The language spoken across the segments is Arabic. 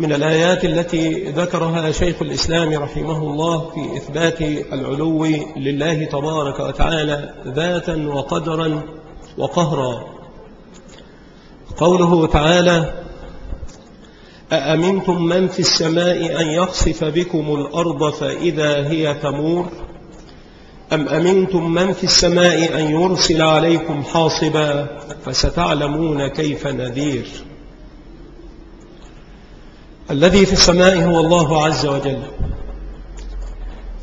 من الآيات التي ذكرها شيخ الإسلام رحمه الله في إثبات العلو لله تبارك وتعالى ذاتا وقدرا وقهرا. قوله تعالى أأمنتم من في السماء أن يخسف بكم الأرض فإذا هي تمور؟ أم أمنتم من في السماء أن يرسل عليكم حاصبا فستعلمون كيف نذير؟ الذي في السماء هو الله عز وجل.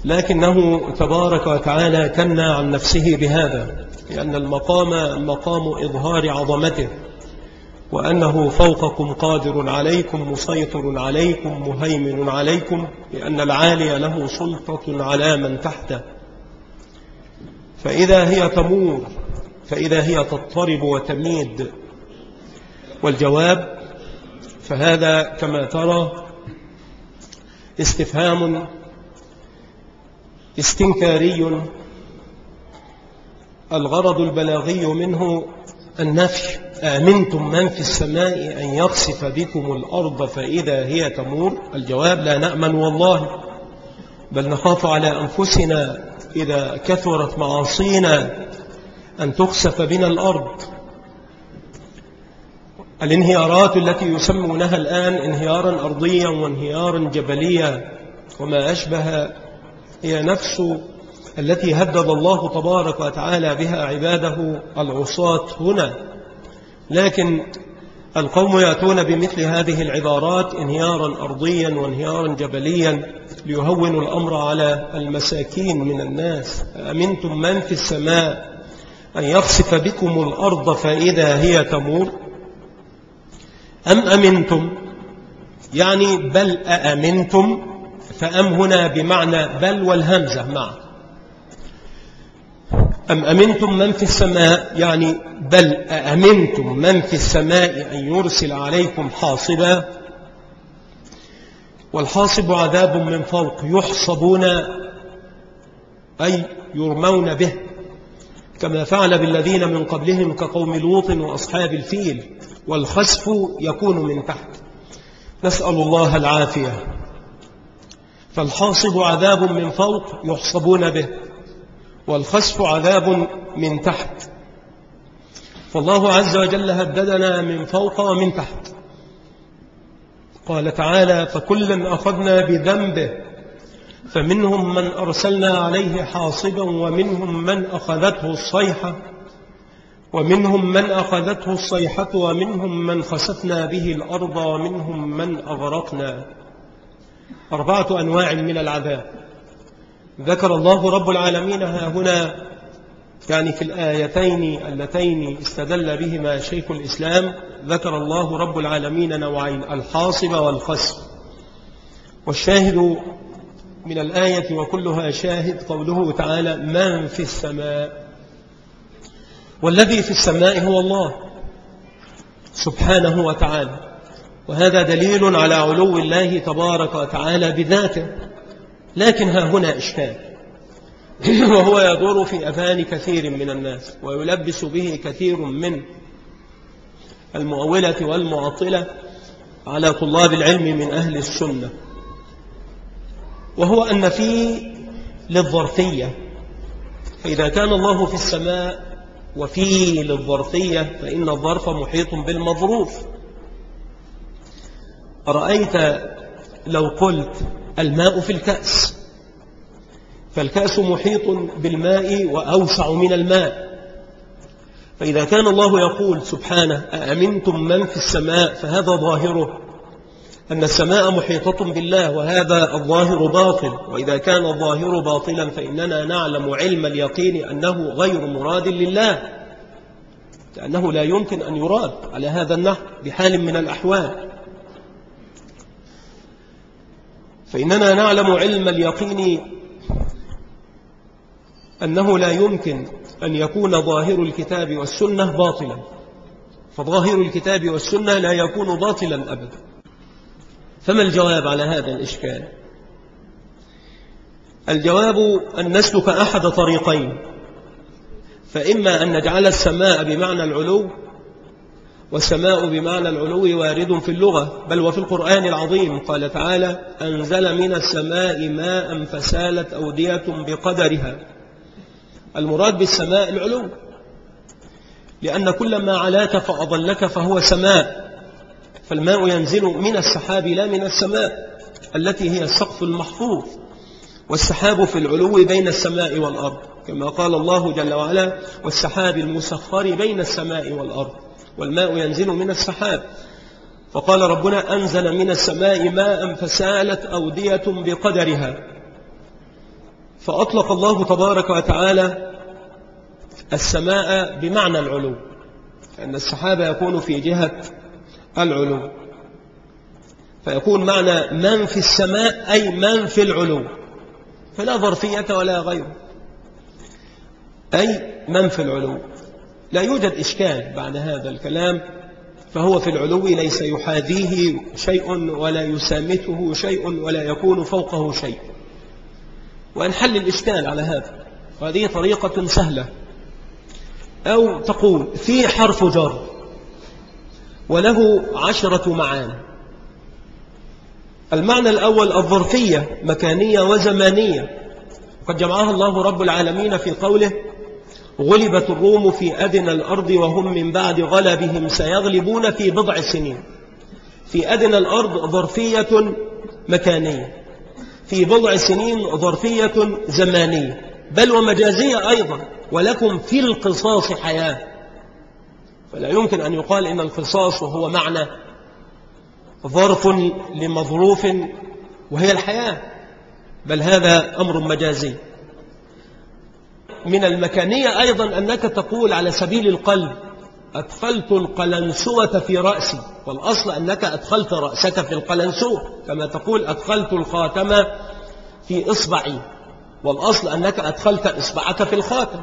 لكنه تبارك وتعالى كنى عن نفسه بهذا لأن المقام مقام إظهار عظمته وأنه فوقكم قادر عليكم مسيطر عليكم مهيمن عليكم لأن العالي له سلطة على من تحته. فإذا هي تمور فإذا هي تضطرب وتميد والجواب فهذا كما ترى استفهام استنكاري. الغرض البلاغي منه النفي آمنتم من في السماء أن يخسف بكم الأرض فإذا هي تمور؟ الجواب لا نأمن والله بل نخاف على أنفسنا إذا كثرت معاصينا أن تخسف بنا الأرض. الانهيارات التي يسمونها الآن انهيارا أرضيا وانهيارا جبليا وما أشبه هي نفس التي هدد الله تبارك وتعالى بها عباده العصاة هنا. لكن القوم يأتون بمثل هذه العبارات انهيارا أرضيا وانهيارا جبليا ليهونوا الأمر على المساكين من الناس. أمنتم من في السماء أن يخسف بكم الأرض فإذا هي تمور؟ أم أمنتم؟ يعني بل أأمنتم؟ فأم هنا بمعنى بل والهمزة معا أم أمنتم من في السماء؟ يعني بل أأمنتم من في السماء أن يرسل عليكم حاصبا. والحاصب عذاب من فوق يحصبون أي يرمون به كما فعل بالذين من قبلهم كقوم لوط وأصحاب الفيل. والخسف يكون من تحت. نسأل الله العافية. فالحاصب عذاب من فوق يحصبون به والخسف عذاب من تحت. فالله عز وجل هددنا من فوق ومن تحت. قال تعالى فكلا أخذنا بذنبه فمنهم من أرسلنا عليه حاصبا ومنهم من أخذته الصيحة. ومنهم من أخذته الصيحة ومنهم من خسفنا به الأرض ومنهم من أغرقنا. أربعة أنواع من العذاب. ذكر الله رب العالمين ها هنا يعني في الآيتين اللتين استدل بهما شيخ الإسلام ذكر الله رب العالمين نوعين الحاصب والخسف. والشاهد من الآية وكلها شاهد قوله تعالى من في السماء؟ والذي في السماء هو الله سبحانه وتعالى. وهذا دليل على علو الله تبارك وتعالى بذاته. لكن ها هنا إشكال. وهو يدور في أذان كثير من الناس ويلبس به كثير من المؤولة والمعطلة على طلاب العلم من أهل السنة. وهو أن في للظرفية. فإذا كان الله في السماء وفي للظرفية فإن الظرف محيط بالمظروف. أرأيت لو قلت الماء في الكأس فالكأس محيط بالماء وأوسع من الماء. فإذا كان الله يقول سبحانه أأمنتم من في السماء؟ فهذا ظاهره. أن السماء محيطة بالله وهذا الظاهر باطل وإذا كان الظاهر باطلا فإننا نعلم علم اليقين أنه غير مراد لله لأنه لا يمكن أن يراد على هذا النحو بحال من الأحوال. فإننا نعلم علم اليقين أنه لا يمكن أن يكون ظاهر الكتاب والسنة باطلا. فظاهر الكتاب والسنة لا يكون باطلا أبدا. فما الجواب على هذا الإشكال؟ الجواب أن نسلك أحد طريقين فإما أن نجعل السماء بمعنى العلو والسماء بمعنى العلو وارد في اللغة بل وفي القرآن العظيم قال تعالى أنزل من السماء ماء فسالت أودية بقدرها. المراد بالسماء العلو لأن كل ما علاك فأضلك فهو سماء. فالماء ينزل من السحاب لا من السماء التي هي السقف المحفوظ. والسحاب في العلو بين السماء والأرض كما قال الله جل وعلا والسحاب المسخر بين السماء والأرض والماء ينزل من السحاب. فقال ربنا أنزل من السماء ماء فسالت أودية بقدرها فأطلق الله تبارك وتعالى السماء بمعنى العلو أن السحاب يكون في جهة العلو. فيكون معنى من في السماء أي من في العلو. فلا ظرفية ولا غيره أي من في العلو. لا يوجد إشكال بعد هذا الكلام. فهو في العلو ليس يحاذيه شيء ولا يسامته شيء ولا يكون فوقه شيء. وأنحل الإشكال على هذا. وهذه طريقة سهلة. أو تقول في حرف جر. وله عشرة معاني. المعنى الأول الظرفية مكانية وزمانية. قد جمعها الله رب العالمين في قوله غلبت الروم في أدنى الأرض وهم من بعد غلبهم سيغلبون في بضع سنين. في أدنى الأرض ظرفية مكانية. في بضع سنين ظرفية زمانية. بل ومجازية أيضا ولكم في القصاص حياة. فلا يمكن أن يقال إن القصاص وهو معنى ظرف لمظروف وهي الحياة بل هذا أمر مجازي. من المكانية أيضا أنك تقول على سبيل القلب أدخلت القلنسوة في رأسي والأصل أنك أدخلت رأسك في القلنسوة كما تقول أدخلت الخاتم في إصبعي والأصل أنك أدخلت إصبعك في الخاتم.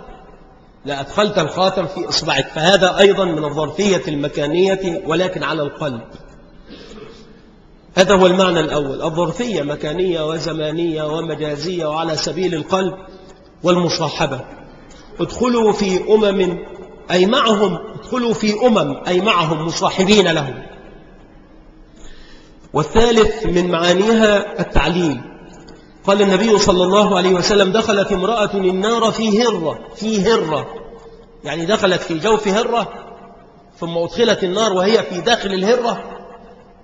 لا أدخلت الخاتم في إصبعك. فهذا أيضا من الظرفية المكانية ولكن على القلب. هذا هو المعنى الأول. الظرفية مكانية وزمانية ومجازية وعلى سبيل القلب والمصاحبة. ادخلوا في أمم أي معهم ادخلوا في أمم أي معهم مصاحبين لهم. والثالث من معانيها التعليل. قال النبي صلى الله عليه وسلم دخلت امرأة النار في هرة في هرة. يعني دخلت في جوف هرة ثم أدخلت النار وهي في داخل الهرة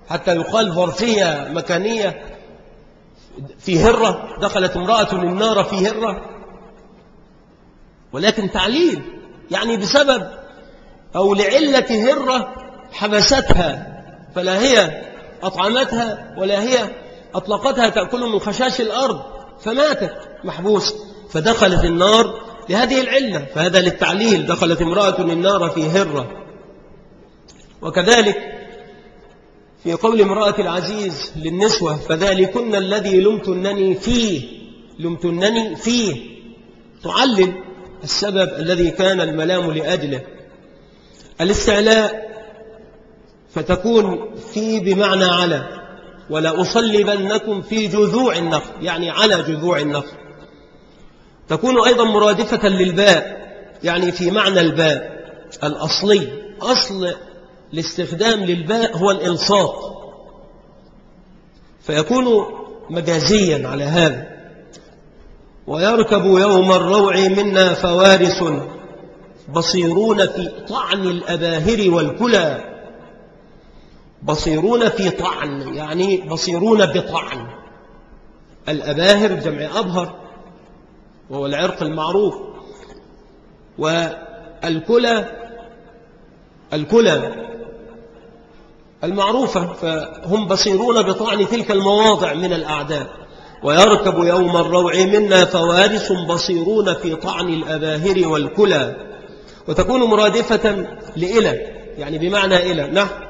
حتى يقال ظرفية مكانية في هرة. دخلت امرأة النار في هرة. ولكن تعليل يعني بسبب أو لعلة هرة حبستها فلا هي أطعمتها ولا هي أطلقتها تأكل من خشاش الأرض فماتت. محبوسة فدخلت النار لهذه العلة. فهذا للتعليل. دخلت امرأة النار في هرة. وكذلك في قول امرأة العزيز للنسوة فذلكن الذي لمتنني فيه. لمتنني فيه. تعلل السبب الذي كان الملام لأجله. الاستعلاء فتكون في بمعنى على. ولا أصلبنكم في جذوع النخل يعني على جذوع النخل. تكون أيضا مرادفة للباء يعني في معنى الباء الأصلي. أصل الاستخدام للباء هو الإلصاق. فيكون مجازيا على هذا. ويركب يوم الروع منا فوارس بصيرون في طعن الأباهر والكلى. بصيرون في طعن يعني بصيرون بطعن. الأباهر جمع أبهر وهو العرق المعروف. والكلى الكلى المعروفة فهم بصيرون بطعن تلك المواضع من الأعداء. ويركب يوم الروع منا فوارس بصيرون في طعن الأباهر والكلى. وتكون مرادفة لإلى يعني بمعنى إلى. نحن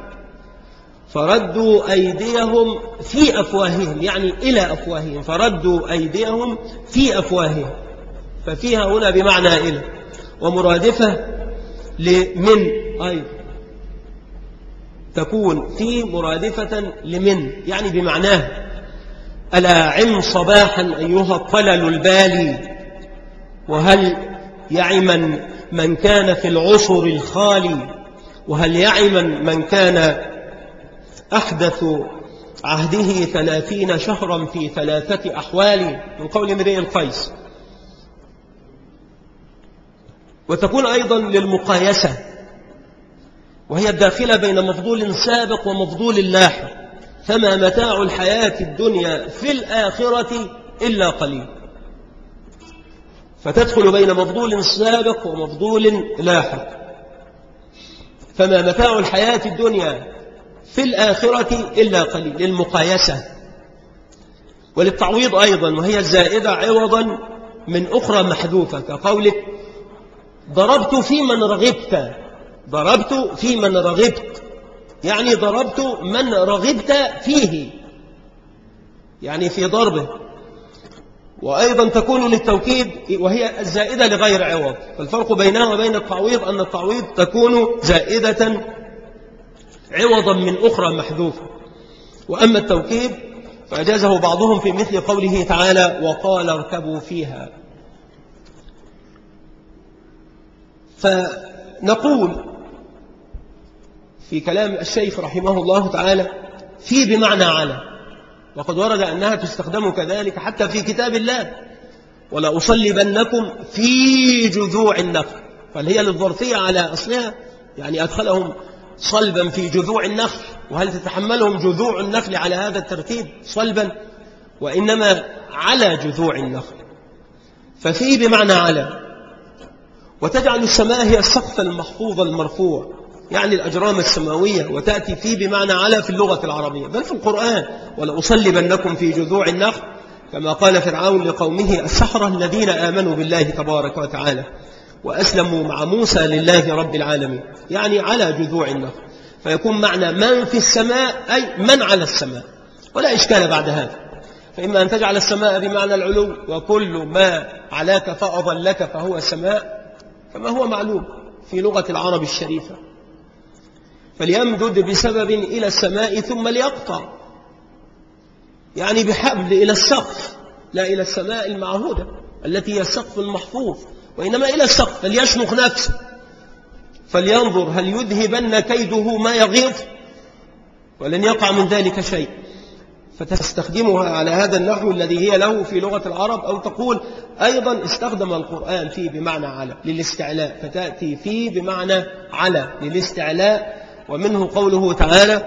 فردوا أيديهم في أفواههم يعني إلى أفواههم فردوا أيديهم في أفواههم ففيها هنا بمعنى إلى ومرادفة لمن أيضا تكون في مرادفة لمن يعني بمعناه ألا عم صباحا أيها الطلل البالي وهل يعمن من كان في العصر الخالي وهل يعمن من كان أحدث عهده ثلاثين شهرا في ثلاثة أحوال من قول امرئ القيس وتكون أيضا للمقايسة وهي الداخلة بين مفضول سابق ومفضول لاحق فما متاع الحياة الدنيا في الآخرة إلا قليل. فتدخل بين مفضول سابق ومفضول لاحق. فما متاع الحياة الدنيا في الآخرة إلا قليل للمقايسة. وللتعويض أيضا وهي الزائدة عوضا من أخرى محذوفة كقولك ضربت في من رغبت ضربت في من رغبت يعني ضربت من رغبت فيه يعني في ضربه. وأيضا تكون للتوكيد وهي الزائدة لغير عوض. فالفرق بينها وبين التعويض أن التعويض تكون زائدة عوضا من أخرى محذوفة. وأما التوكيد فأجازه بعضهم في مثل قوله تعالى وقال اركبوا فيها. فنقول في كلام الشيخ رحمه الله تعالى في بمعنى على وقد ورد أنها تستخدم كذلك حتى في كتاب الله ولا أصلبنكم في جذوع النخل فهي للظرفية على أصلها يعني أدخلهم صلبا في جذوع النخل. وهل تتحملهم جذوع النخل على هذا الترتيب؟ صلبا. وإنما على جذوع النخل. ففي بمعنى على. وتجعل السماء هي السقف المحفوظ المرفوع. يعني الأجرام السماوية. وتأتي فيه بمعنى على في اللغة العربية. بل في القرآن. ولأصلبنكم في جذوع النخل. كما قال فرعون لقومه السحرة الذين آمنوا بالله تبارك وتعالى. وأسلموا مع موسى لله رب العالمين. يعني على جذوع النخل. فيكون معنى من في السماء أي من على السماء. ولا إشكال بعد هذا. فإما أن تجعل السماء بمعنى العلو وكل ما علاك فأضلك فهو السماء كما هو معلوم في لغة العرب الشريفة. فليمدد بسبب إلى السماء ثم ليقطع. يعني بحبل إلى السقف. لا إلى السماء المعهودة التي هي السقف المحفوظ. وإنما إلى السقف فليشنق نفسه فلينظر هل يذهبن كيده ما يغيظ ولن يقع من ذلك شيء. فتستخدمها على هذا النحو الذي هي له في لغة العرب أو تقول أيضا استخدم القرآن فيه بمعنى على للاستعلاء. فتأتي فيه بمعنى على للاستعلاء. ومنه قوله تعالى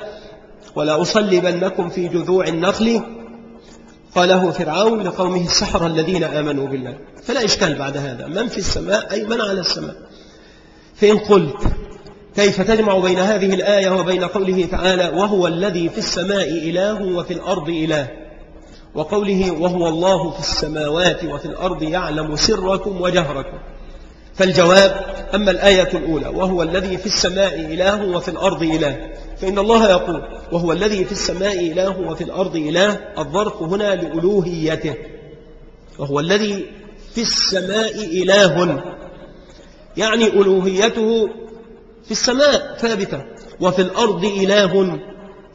ولا أصلبنكم في جذوع النخل قاله فرعون لقومه السحر الذين آمنوا بالله. فلا إشكال بعد هذا. من في السماء؟ أي من على السماء؟ فإن قلت كيف تجمع بين هذه الآية وبين قوله تعالى وهو الذي في السماء إله وفي الأرض إله وقوله وهو الله في السماوات وفي الأرض يعلم سركم وجهركم. فالجواب أما الآية الأولى وهو الذي في السماء إله وفي الأرض إله. فإن الله يقول وهو الذي في السماء إله وفي الأرض إله الظرف هنا لألوهيته. وهو الذي في السماء إله. يعني ألوهيته في السماء ثابتة وفي الأرض إله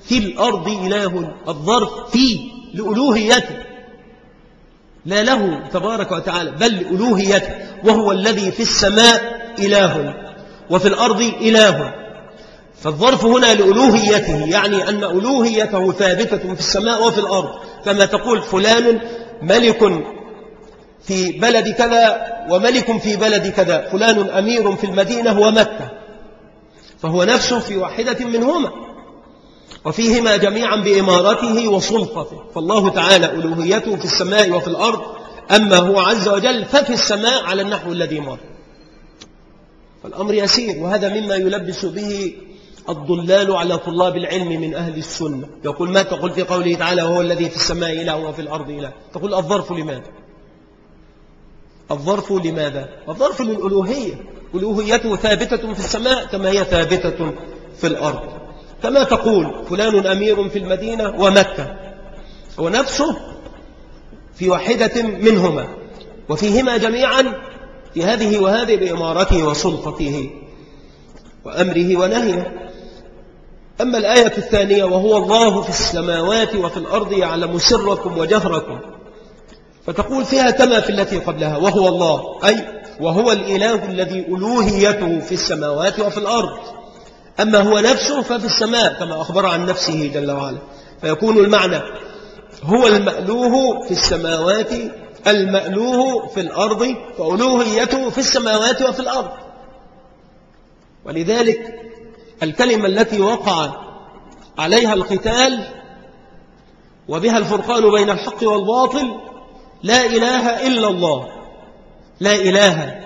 في الأرض إله الظرف في لألوهيته. لا له تبارك وتعالى بل لألوهيته وهو الذي في السماء إله وفي الأرض إله. فالظرف هنا لألوهيته يعني أن ألوهيته ثابتة في السماء وفي الأرض. كما تقول فلان ملك في بلد كذا وملك في بلد كذا فلان أمير في المدينة ومكة. فهو نفسه في واحدة منهما. وفيهما جميعا بإمارته وسلطته. فالله تعالى ألوهيته في السماء وفي الأرض أما هو عز وجل ففي السماء على النحو الذي مر. فالأمر يسير وهذا مما يلبس به الضلال على طلاب العلم من أهل السنة. يقول ما تقول في قوله تعالى وهو الذي في السماء إله وفي الأرض إله تقول الظرف لماذا؟ الظرف لماذا؟ الظرف للألوهية. ألوهيته ثابتة في السماء كما هي ثابتة في الأرض. كما تقول فلان أمير في المدينة ومكة. ونفسه في واحدة منهما وفيهما جميعا في هذه وهذه بإمارته وسلطته وأمره ونهيه. أما الآية الثانية وهو الله في السماوات وفي الأرض يعلم سركم وجهركم فتقول فيها كما في التي قبلها وهو الله أي وهو الإله الذي ألوهيته في السماوات وفي الأرض. أما هو نفسه ففي السماء كما أخبر عن نفسه جل وعلا. فيكون المعنى هو المألوه في السماوات المألوه في الأرض فألوهيته في السماوات وفي الأرض. ولذلك الكلمة التي وقع عليها القتال وبها الفرقان بين الحق والباطل لا إله إلا الله. لا إله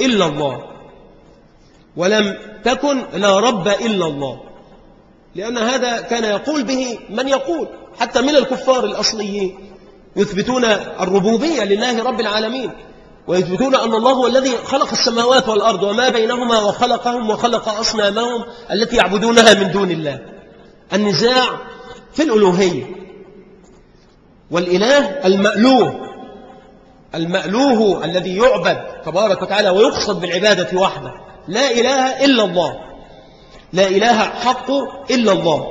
إلا الله. ولم تكن لا رب إلا الله. لأن هذا كان يقول به من يقول حتى من الكفار الأصليين. يثبتون الربوبية لله رب العالمين. ويثبتون أن الله هو الذي خلق السماوات والأرض وما بينهما وخلقهم وخلق أصنامهم التي يعبدونها من دون الله. النزاع في الألوهية. والإله المألوه. المألوه الذي يعبد تبارك وتعالى ويقصد بالعبادة وحده. لا إله إلا الله. لا إله حق إلا الله.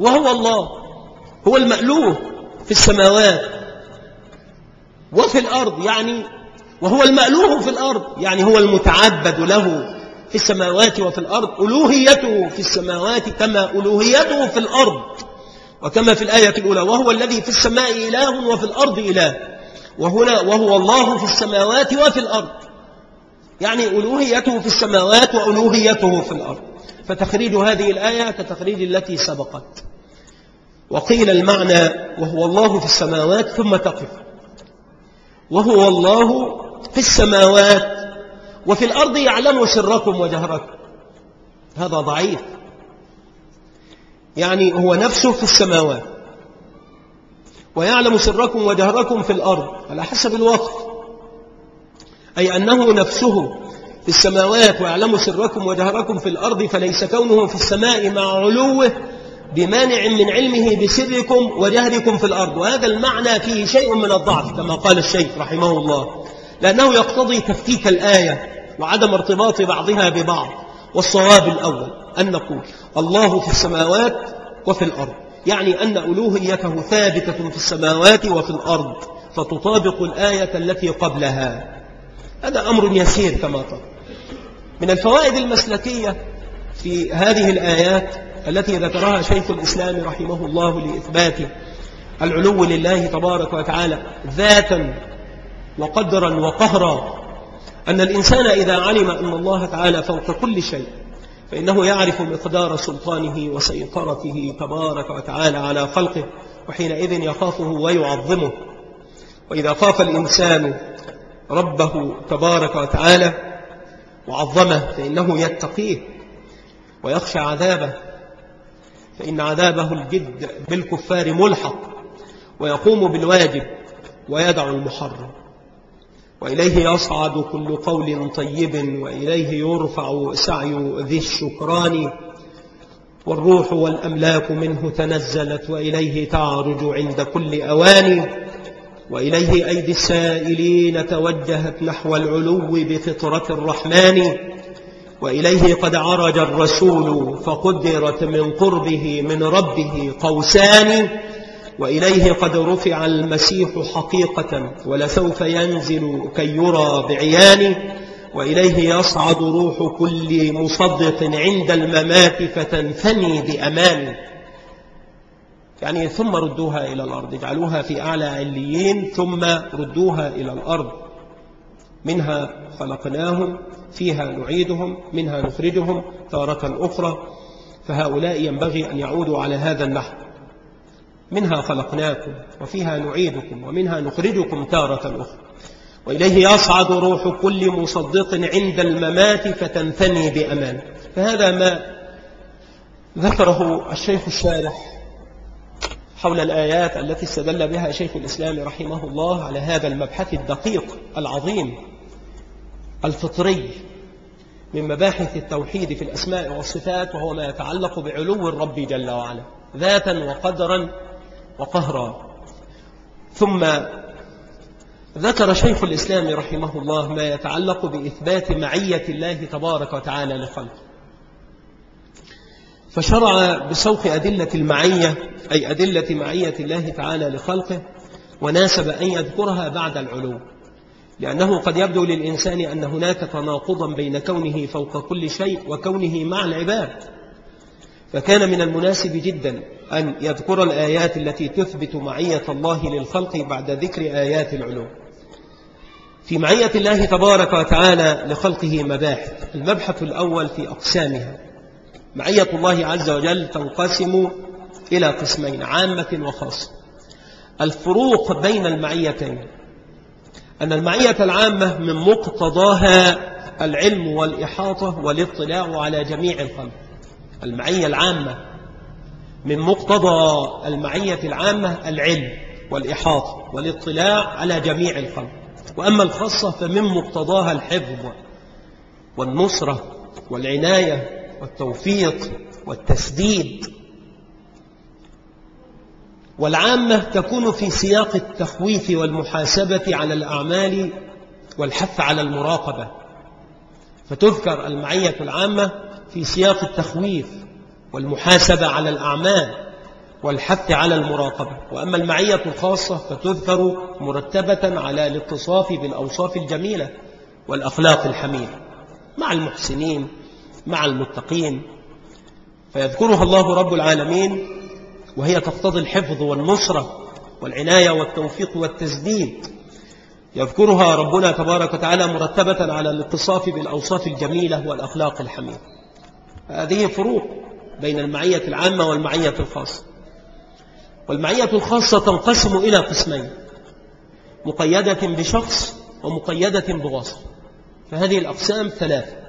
وهو الله. هو المألوه في السماوات وفي الأرض يعني وهو المألوه في الأرض يعني هو المتعبد له في السماوات وفي الأرض. ألوهيته في السماوات كما ألوهيته في الأرض. وكما في الآية الأولى وهو الذي في السماء إله وفي الأرض إله. وهنا وهو الله في السماوات وفي الأرض. يعني ألوهيته في السماوات وألوهيته في الأرض. فتخريج هذه الآية كتخريج التي سبقت. وقيل المعنى وهو الله في السماوات ثم تقف. وهو الله في السماوات وفي الأرض يعلم سركم وجهركم. هذا ضعيف. يعني هو نفسه في السماوات. ويعلم سركم وجهركم في الأرض. على حسب الوصف أي أنه نفسه في السماوات ويعلم سركم وجهركم في الأرض فليس كونه في السماء مع علوه بمانع من علمه بسركم وجهركم في الأرض. وهذا المعنى فيه شيء من الضعف كما قال الشيخ رحمه الله. لأنه يقتضي تفكيك الآية وعدم ارتباط بعضها ببعض. والصواب الأول أن نقول الله في السماوات وفي الأرض. يعني أن ألوهيته ثابتة في السماوات وفي الأرض. فتطابق الآية التي قبلها. هذا أمر يسير كما ترى من الفوائد المسلكية في هذه الآيات التي ذكرها شيخ الإسلام رحمه الله لإثبات العلو لله تبارك وتعالى ذاتا وقدرا وقهرا أن الإنسان إذا علم أن الله تعالى فوق كل شيء فإنه يعرف مقدار سلطانه وسيطرته تبارك وتعالى على خلقه وحينئذ يخافه ويعظمه. وإذا خاف الإنسان ربه تبارك وتعالى وعظمه فإنه يتقيه ويخشى عذابه. فإن عذابه الجد بالكفار ملحق ويقوم بالواجب ويدع المحرم. وإليه يصعد كل قول طيب وإليه يرفع سعي ذي الشكران. والروح والأملاك منه تنزلت وإليه تعرج عند كل أوان. وإليه أيدي السائلين توجهت نحو العلو بفطرة الرحمن وإليه قد عرج الرسول فقدرت من قربه من ربه قوسان وإليه قد رفع المسيح حقيقة ولسوف ينزل كي يرى بعيان وإليه يصعد روح كل مصدق عند الممات فتنثني بأمان. يعني ثم ردوها إلى الأرض اجعلوها في أعلى عليين ثم ردوها إلى الأرض. منها خلقناهم فيها نعيدهم منها نخرجهم تارة أخرى. فهؤلاء ينبغي أن يعودوا على هذا النحو. منها خلقناكم وفيها نعيدكم ومنها نخرجكم تارة أخرى. وإليه يصعد روح كل مصدق عند الممات فتنثني بأمان. فهذا ما ذكره الشيخ الشارح حول الآيات التي استدل بها شيخ الإسلام رحمه الله على هذا المبحث الدقيق العظيم الفطري من مباحث التوحيد في الأسماء والصفات وهو ما يتعلق بعلو الرب جل وعلا ذاتا وقدرا وقهرا. ثم ذكر شيخ الإسلام رحمه الله ما يتعلق بإثبات معية الله تبارك وتعالى لخلقه. فشرع بسوق أدلة المعية أي أدلة معية الله تعالى لخلقه وناسب أن يذكرها بعد العلو. لأنه قد يبدو للإنسان أن هناك تناقضا بين كونه فوق كل شيء وكونه مع العباد. فكان من المناسب جدا أن يذكر الآيات التي تثبت معية الله للخلق بعد ذكر آيات العلوم في معية الله تبارك وتعالى لخلقه مباحث المبحث الأول في أقسامها. معية الله عز وجل تنقسم إلى قسمين عامة وخاصة. الفروق بين المعيتين. أن المعية العامة من مقتضاها العلم والإحاطة والاطلاع على جميع الخلق المعية العامة من مقتضى المعية العامة العلم والإحاطة والاطلاع على جميع الخلق وأما الخاصة فمن مقتضاها الحفظ والنصرة والعناية والتوفيق والتسديد. والعامة تكون في سياق التخويف والمحاسبة على الأعمال والحث على المراقبة. فتذكر المعية العامة في سياق التخويف والمحاسبة على الأعمال والحث على المراقبة. وأما المعية الخاصة فتذكر مرتبة على الاتصاف بالأوصاف الجميلة والأخلاق الحميدة مع المحسنين مع المتقين فيذكرها الله رب العالمين وهي تقتضي الحفظ والنصرة والعناية والتوفيق والتسديد يذكرها ربنا تبارك وتعالى مرتبة على الاتصاف بالأوصاف الجميلة والأخلاق الحميدة. هذه فروق بين المعية العامة والمعية الخاصة. والمعية الخاصة تنقسم إلى قسمين مقيدة بشخص ومقيدة بوصف فهذه الأقسام ثلاثة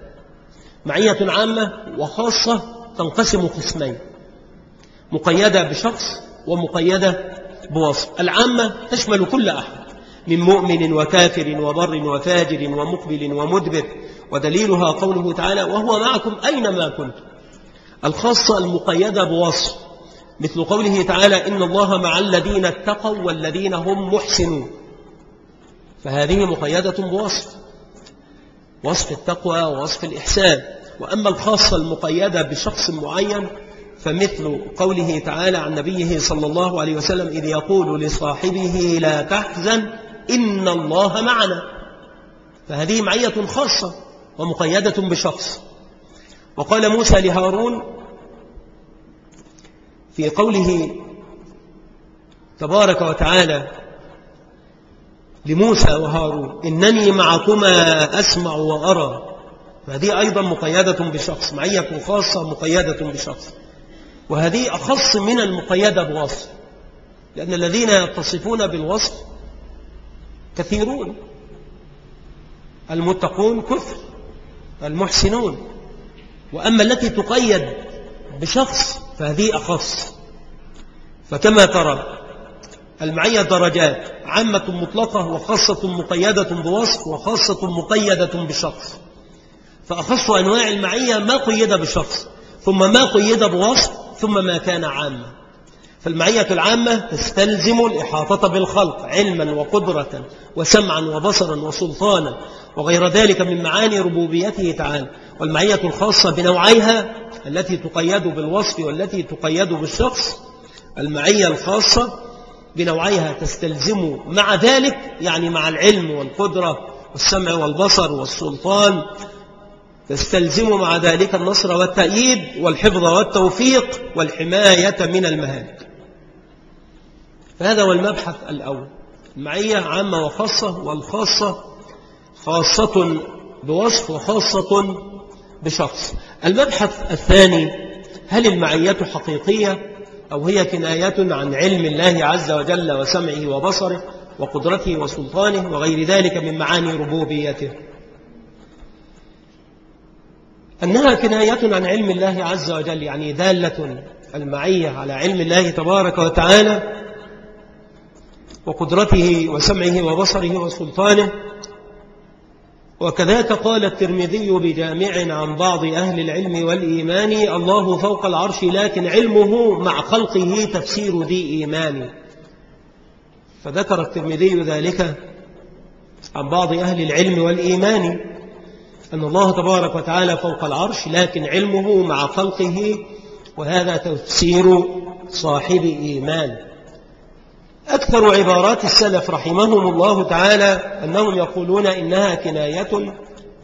معية عامة وخاصة تنقسم قسمين. مقيدة بشخص ومقيدة بوصف العامة تشمل كل أحد من مؤمن وكافر وبر وفاجر ومقبل ومدبر. ودليلها قوله تعالى وهو معكم أينما كنتم الخاصة المقيدة بوصف مثل قوله تعالى إن الله مع الذين اتقوا والذين هم محسنون فهذه مقيدة بوصف وصف التقوى ووصف الإحسان. وأما الخاصة المقيدة بشخص معين فمثل قوله تعالى عن نبيه صلى الله عليه وسلم إذ يقول لصاحبه لا تحزن إن الله معنا. فهذه معية خاصة ومقيدة بشخص. وقال موسى لهارون في قوله تبارك وتعالى لموسى وهارون إنني معكما أسمع وأرى. فهذه أيضا مقيدة بشخص معية خاصة مقيدة بشخص. وهذه أخص من المقيدة بوصف. لأن الذين يتصفون بالوصف كثيرون. المتقون كثر المحسنون. وأما التي تقيد بشخص فهذه أخص. فكما ترى المعية درجات عامة مطلقة وخاصة مقيدة بوصف وخاصة مقيدة بشخص. فأخص أنواع المعية ما قيد بشخص ثم ما قيد بوصف ثم ما كان عاما. فالمعية العامة تستلزم الإحاطة بالخلق علما وقدرة وسمعا وبصرا وسلطانا وغير ذلك من معاني ربوبيته تعالى. والمعية الخاصة بنوعيها التي تقيد بالوصف والتي تقيد بالشخص المعية الخاصة بنوعيها تستلزم مع ذلك يعني مع العلم والقدرة والسمع والبصر والسلطان تستلزم مع ذلك النصر والتأييد والحفظ والتوفيق والحماية من المهالك. فهذا هو المبحث الأول. المعية عامة وخاصة والخاصة خاصة بوصف وخاصة بشخص. المبحث الثاني هل المعية حقيقية؟ أو هي كناية عن علم الله عز وجل وسمعه وبصره وقدرته وسلطانه وغير ذلك من معاني ربوبيته. أنها كناية عن علم الله عز وجل يعني دالة المعية على علم الله تبارك وتعالى وقدرته وسمعه وبصره وسلطانه وكذاك قال الترمذي بجامع عن بعض أهل العلم والإيمان الله فوق العرش لكن علمه مع خلقه تفسير ذي إيمان. فذكر الترمذي ذلك عن بعض أهل العلم والإيمان أن الله تبارك وتعالى فوق العرش لكن علمه مع خلقه وهذا تفسير صاحب إيمان. أكثر عبارات السلف رحمهم الله تعالى أنهم يقولون إنها كناية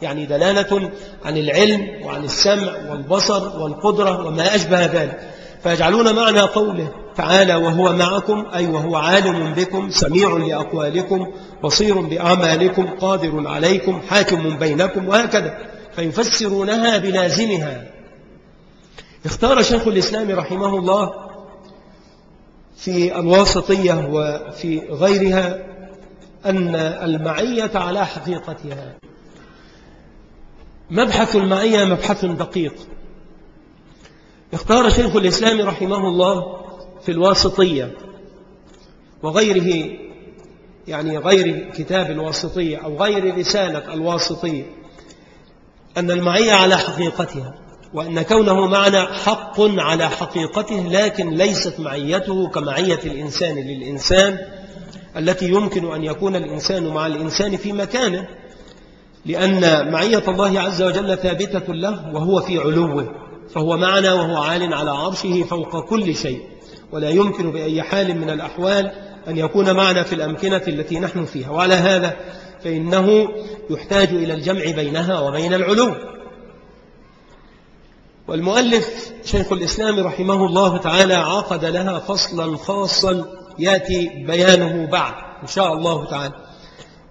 يعني دلالة عن العلم وعن السمع والبصر والقدرة وما أشبه ذلك. فيجعلون معنى قوله تعالى وهو معكم أي وهو عالم بكم سميع لأقوالكم بصير بأعمالكم قادر عليكم حاكم بينكم وهكذا. فيفسرونها بلازمها. اختار شيخ الإسلام رحمه الله في الواسطية وفي غيرها أن المعية على حقيقتها. مبحث المعية مبحث دقيق. اختار شيخ الإسلام رحمه الله في الواسطية وغيره يعني غير كتاب الواسطية أو غير رسالة الواسطية أن المعية على حقيقتها. وأن كونه معنا حق على حقيقته لكن ليست معيته كمعية الإنسان للإنسان التي يمكن أن يكون الإنسان مع الإنسان في مكانه. لأن معية الله عز وجل ثابتة له وهو في علوه فهو معنا وهو عال على عرشه فوق كل شيء. ولا يمكن بأي حال من الأحوال أن يكون معنا في الأمكنة التي نحن فيها. وعلى هذا فإنه يحتاج إلى الجمع بينها وبين العلو. والمؤلف شيخ الإسلام رحمه الله تعالى عقد لها فصلا خاصا يأتي بيانه بعد إن شاء الله تعالى.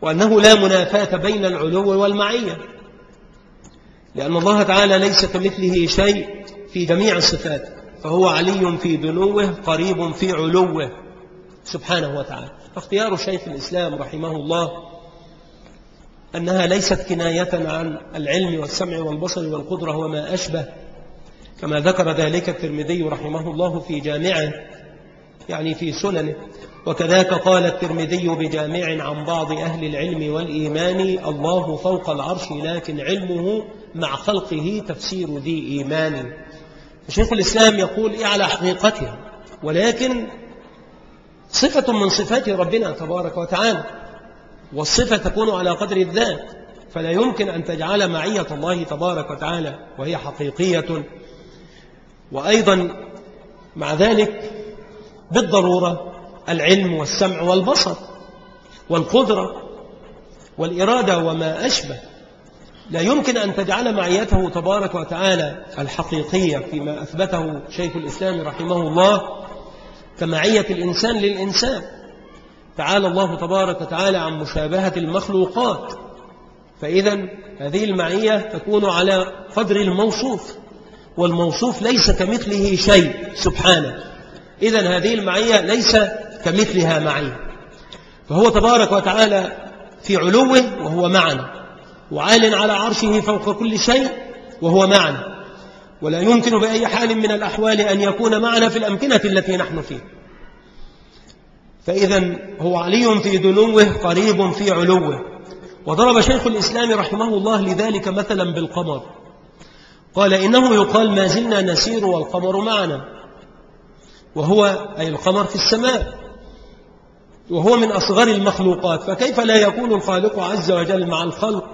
وأنه لا منافاة بين العلو والمعية لأن الله تعالى ليس كمثله شيء في جميع الصفات فهو علي في دنوه قريب في علوه سبحانه وتعالى. فاختيار شيخ الإسلام رحمه الله أنها ليست كناية عن العلم والسمع والبصر والقدرة وما أشبه كما ذكر ذلك الترمذي رحمه الله في جامعه يعني في سننه. وكذاك قال الترمذي بجامع عن بعض أهل العلم والإيمان الله فوق العرش لكن علمه مع خلقه تفسير ذي إيمان. شيخ الإسلام يقول إيه على حقيقتها ولكن صفة من صفات ربنا تبارك وتعالى والصفة تكون على قدر الذات فلا يمكن أن تجعل معية الله تبارك وتعالى وهي حقيقية. وأيضا مع ذلك بالضرورة العلم والسمع والبصر والقدرة والإرادة وما أشبه. لا يمكن أن تجعل معيته تبارك وتعالى الحقيقية فيما أثبته شيخ الإسلام رحمه الله كمعية الإنسان للإنسان. تعالى الله تبارك وتعالى عن مشابهة المخلوقات. فإذا هذه المعية تكون على قدر الموصوف. والموصوف ليس كمثله شيء سبحانه. إذا هذه المعية ليس كمثلها معية فهو تبارك وتعالى في علوه وهو معنا. وعال على عرشه فوق كل شيء وهو معنا. ولا يمكن بأي حال من الأحوال أن يكون معنا في الأمكنة التي نحن فيها فإذا هو علي في دنوه قريب في علوه. وضرب شيخ الإسلام رحمه الله لذلك مثلا بالقمر. قال إنه يقال ما زلنا نسير والقمر معنا. وهو أي القمر في السماء. وهو من أصغر المخلوقات. فكيف لا يكون الخالق عز وجل مع الخلق؟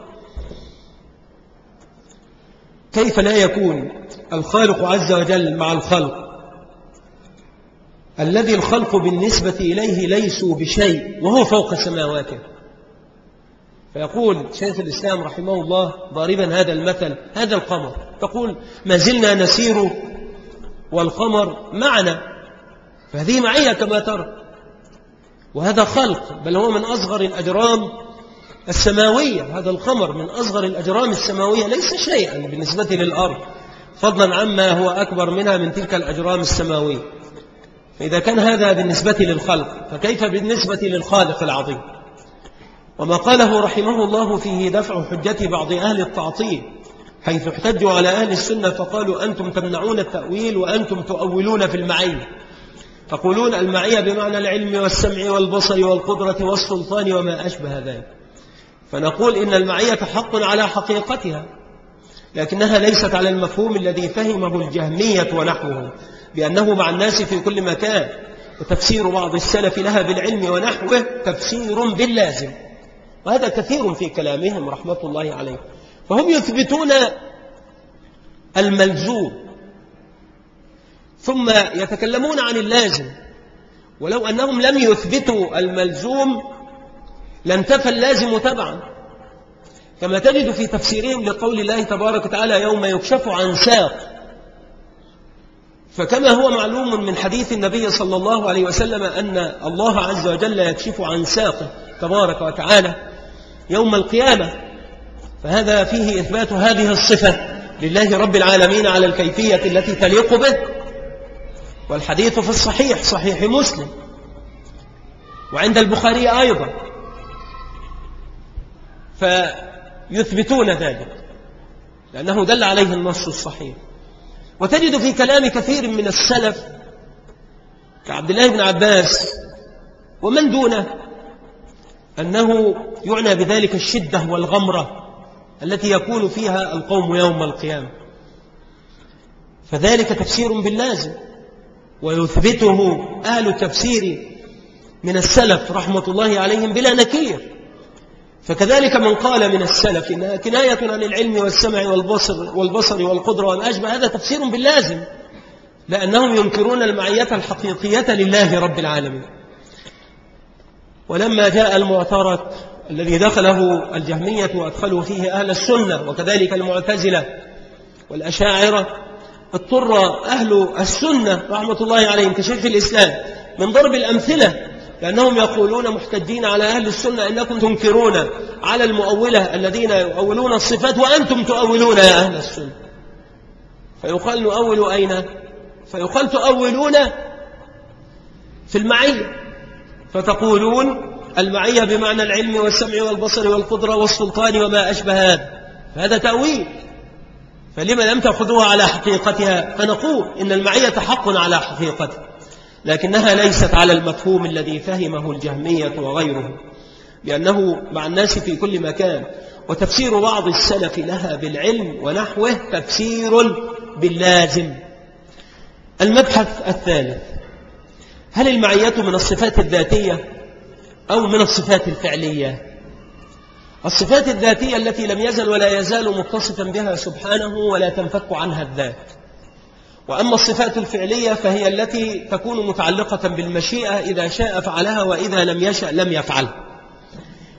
كيف لا يكون الخالق عز وجل مع الخلق؟ الذي الخلق بالنسبة إليه ليسوا بشيء وهو فوق سماواته. فيقول شيخ الإسلام رحمه الله ضاربا هذا المثل هذا القمر. تقول ما زلنا نسير والقمر معنا فهذه معية كما ترى. وهذا خلق بل هو من أصغر الأجرام السماوية. هذا القمر من أصغر الأجرام السماوية ليس شيئا بالنسبة للأرض. فضلا عما هو أكبر منها من تلك الأجرام السماوية. فإذا كان هذا بالنسبة للخلق فكيف بالنسبة للخالق العظيم؟ وما قاله رحمه الله فيه دفع حجة بعض أهل التعطيل حيث احتجوا على أهل السنة فقالوا أنتم تمنعون التأويل وأنتم تؤولون في المعية. تقولون المعية بمعنى العلم والسمع والبصر والقدرة والسلطان وما أشبه ذلك. فنقول إن المعية حق على حقيقتها لكنها ليست على المفهوم الذي فهمه الجهمية ونحوه بأنه مع الناس في كل مكان وتفسير بعض السلف لها بالعلم ونحوه تفسير باللازم. وهذا كثير في كلامهم رحمة الله عليه. فهم يثبتون الملزوم ثم يتكلمون عن اللازم ولو أنهم لم يثبتوا الملزوم لانتفى اللازم تبعا. كما تجد في تفسيرهم لقول الله تبارك وتعالى يوم يكشف عن ساق. فكما هو معلوم من حديث النبي صلى الله عليه وسلم أن الله عز وجل يكشف عن ساقه تبارك وتعالى. يوم القيامة. فهذا فيه إثبات هذه الصفة لله رب العالمين على الكيفية التي تليق به. والحديث في الصحيح صحيح مسلم. وعند البخاري أيضا. فيثبتون ذلك لأنه دل عليه النص الصحيح. وتجد في كلام كثير من السلف كعبد الله بن عباس ومن دونه؟ أنه يعنى بذلك الشدة والغمرة التي يكون فيها القوم يوم القيامة. فذلك تفسير باللازم ويثبته أهل التفسير من السلف رحمة الله عليهم بلا نكير. فكذلك من قال من السلف إنها كناية عن العلم والسمع والبصر, والبصر والقدرة أشبه هذا تفسير باللازم لأنهم ينكرون المعية الحقيقية لله رب العالمين. ولما جاء المعترض الذي دخله الجهمية وأدخلوا فيه أهل السنة وكذلك المعتزلة والأشاعرة اضطر أهل السنة رحمة الله عليهم كشيخ الإسلام من ضرب الأمثلة لأنهم يقولون محتجين على أهل السنة أنكم تنكرون على المؤولة الذين يؤولون الصفات وأنتم تؤولون يا أهل السنة. فيقال نؤول أين؟ فيقال تؤولون في المعية. فتقولون المعية بمعنى العلم والسمع والبصر والقدرة والسلطان وما أشبه هذا. هذا تأويل. فلما لم تأخذوها على حقيقتها؟ فنقول إن المعية حق على حقيقتها لكنها ليست على المفهوم الذي فهمه الجهمية وغيره لأنه مع الناس في كل مكان. وتفسير بعض السلف لها بالعلم ونحوه تفسير باللازم. المبحث الثالث هل المعية من الصفات الذاتية أو من الصفات الفعلية؟ الصفات الذاتية التي لم يزل ولا يزال متصفا بها سبحانه ولا تنفك عنها الذات. وأما الصفات الفعلية فهي التي تكون متعلقة بالمشيئة إذا شاء فعلها وإذا لم يشأ لم يفعل.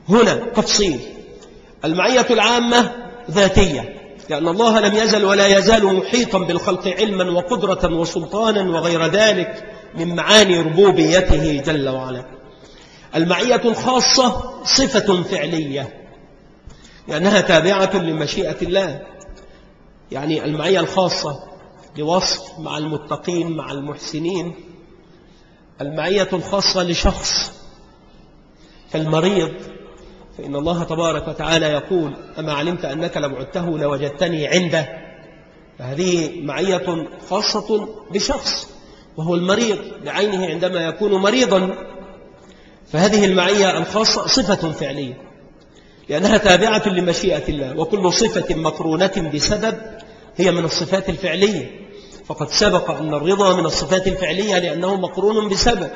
هنا تفصيل. المعية العامة ذاتية لأن الله لم يزل ولا يزال محيطا بالخلق علما وقدرة وسلطانا وغير ذلك. من معاني ربوبيته جل وعلا. المعية الخاصة صفة فعلية. لأنها تابعة لمشيئة الله. يعني المعية الخاصة لوصف مع المتقين مع المحسنين. المعية الخاصة لشخص كالمريض. فإن الله تبارك وتعالى يقول أما علمت أنك لو عدته لوجدتني عنده؟ فهذه معية خاصة بشخص. وهو المريض بعينه عندما يكون مريضا. فهذه المعية الخاصة صفة فعلية لأنها تابعة لمشيئة الله وكل صفة مقرونة بسبب هي من الصفات الفعلية. فقد سبق أن الرضا من الصفات الفعلية لأنه مقرون بسبب.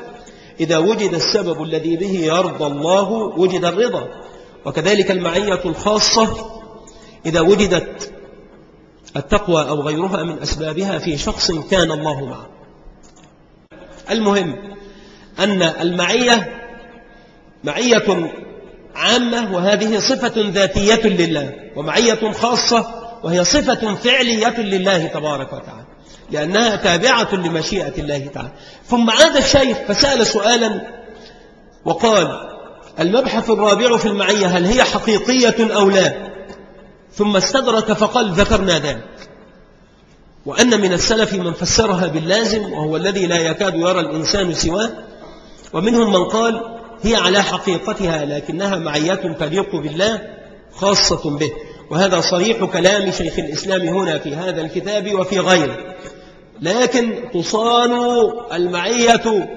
إذا وجد السبب الذي به يرضى الله وجد الرضا. وكذلك المعية الخاصة إذا وجدت التقوى أو غيرها من أسبابها في شخص كان الله معه. المهم أن المعية معية عامة وهذه صفة ذاتية لله ومعية خاصة وهي صفة فعلية لله تبارك وتعالى لأنها تابعة لمشيئة الله تعالى. ثم عاد الشيخ فسأل سؤالا وقال المبحث الرابع في المعية هل هي حقيقية أو لا؟ ثم استدرك فقال ذكرنا ذلك. وأن من السلف من فسرها باللازم وهو الذي لا يكاد يرى الإنسان سواه ومنهم من قال هي على حقيقتها لكنها معية تليق بالله خاصة به. وهذا صريح كلام شيخ الإسلام هنا في هذا الكتاب وفي غيره. لكن تصان المعية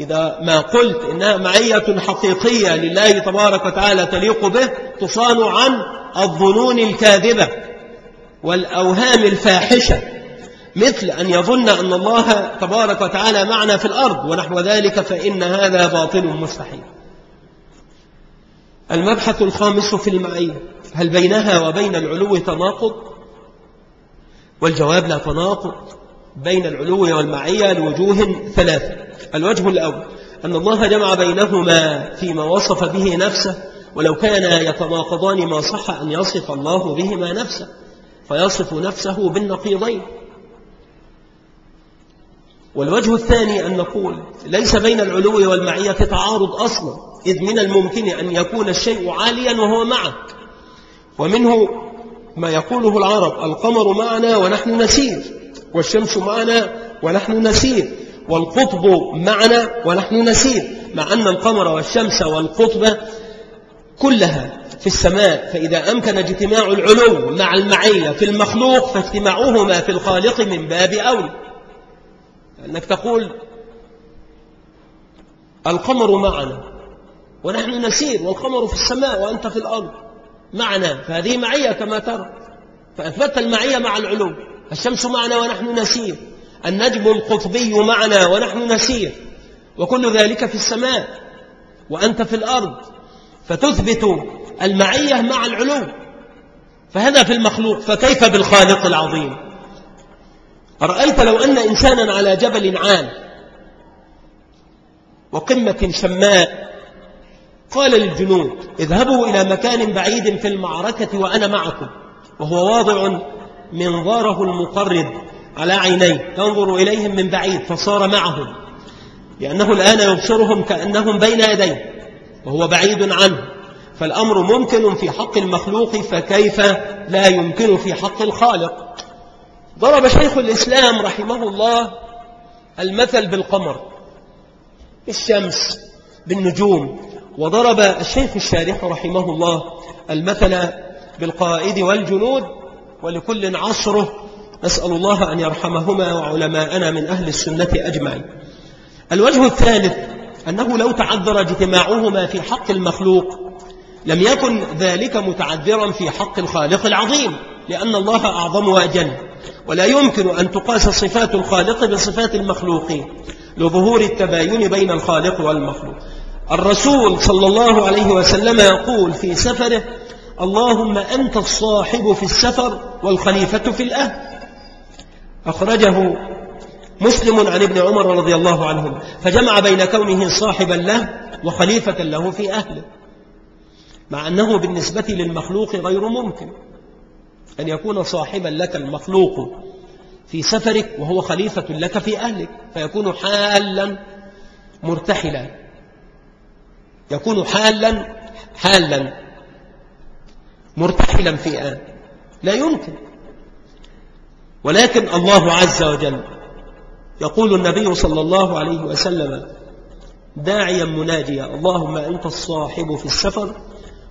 إذا ما قلت إنها معية حقيقية لله تبارك وتعالى تليق به تصان عن الظنون الكاذبة. والأوهام الفاحشة مثل أن يظن أن الله تبارك وتعالى معنا في الأرض ونحو ذلك فإن هذا باطل مستحيل. المبحث الخامس في المعية هل بينها وبين العلو تناقض؟ والجواب لا تناقض بين العلو والمعية لوجوه ثلاثة. الوجه الأول أن الله جمع بينهما فيما وصف به نفسه ولو كان يتناقضان ما صح أن يصف الله بهما نفسه. فيصف نفسه بالنقيضين. والوجه الثاني أن نقول ليس بين العلو والمعية تعارض أصلا إذ من الممكن أن يكون الشيء عاليا وهو معك. ومنه ما يقوله العرب القمر معنا ونحن نسير والشمس معنا ونحن نسير والقطب معنا ونحن نسير مع أن القمر والشمس والقطب كلها في السماء فإذا أمكن اجتماع العلو مع المعية في المخلوق فاجتماعهما في الخالق من باب أولى أنك تقول القمر معنا ونحن نسير والقمر في السماء وأنت في الأرض معنا فهذه معية كما ترى. فأثبت المعية مع العلو الشمس معنا ونحن نسير النجم القطبي معنا ونحن نسير وكل ذلك في السماء وأنت في الأرض. فتثبت المعية مع العلو فهذا في المخلوق فكيف بالخالق العظيم؟ أرأيت لو أن إنسانا على جبل عال وقمة شماء قال للجنود اذهبوا إلى مكان بعيد في المعركة وأنا معكم وهو واضع منظاره المقرب على عينيه ينظر إليهم من بعيد فصار معهم لأنه الآن يبصرهم كأنهم بين يديه وهو بعيد عنه. فالأمر ممكن في حق المخلوق فكيف لا يمكن في حق الخالق؟ ضرب شيخ الإسلام رحمه الله المثل بالقمر الشمس بالنجوم وضرب الشيخ الشارح رحمه الله المثل بالقائد والجنود ولكل عصره نسأل الله أن يرحمهما وعلماءنا من أهل السنة أجمعين. الوجه الثالث أنه لو تعذر اجتماعهما في حق المخلوق لم يكن ذلك متعذرا في حق الخالق العظيم لأن الله أعظم وأجل. ولا يمكن أن تقاس صفات الخالق بصفات المخلوقين لظهور التباين بين الخالق والمخلوق. الرسول صلى الله عليه وسلم يقول في سفره اللهم أنت الصاحب في السفر والخليفة في الأهل. أخرجه مسلم عن ابن عمر رضي الله عنهم فجمع بين كونه صاحبا له وخليفة له في أهله. مع أنه بالنسبة للمخلوق غير ممكن. أن يكون صاحبا لك المخلوق في سفرك وهو خليفة لك في أهلك فيكون حالا مرتحلا. يكون حالا حالا مرتحلا في آن. لا يمكن. ولكن الله عز وجل يقول النبي صلى الله عليه وسلم داعيا مناجيا اللهم أنت الصاحب في السفر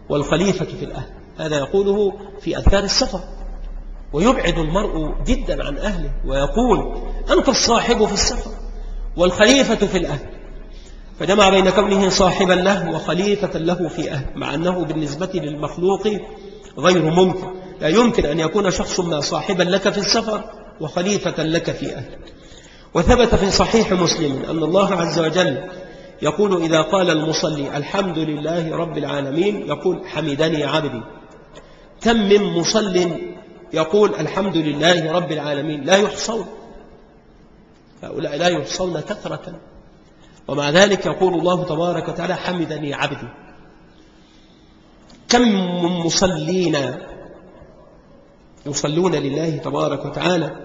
والخليفة في الأهل. هذا يقوله في أذكار السفر. ويبعد المرء جدا عن أهله ويقول أنت الصاحب في السفر والخليفة في الأهل. فجمع بين كونه صاحبا له وخليفة له في أهل مع أنه بالنسبة للمخلوق غير ممكن. لا يمكن أن يكون شخص ما صاحبا لك في السفر وخليفة لك في أهلك وثبت في صحيح مسلم أن الله عز وجل يقول إذا قال المصلي الحمد لله رب العالمين يقول حمدني عبدي. كم من مصل يقول الحمد لله رب العالمين؟ لا يحصون. هؤلاء لا يحصون كثرة ومع ذلك يقول الله تبارك وتعالى حمدني عبدي. كم من مصلين يصلون لله تبارك وتعالى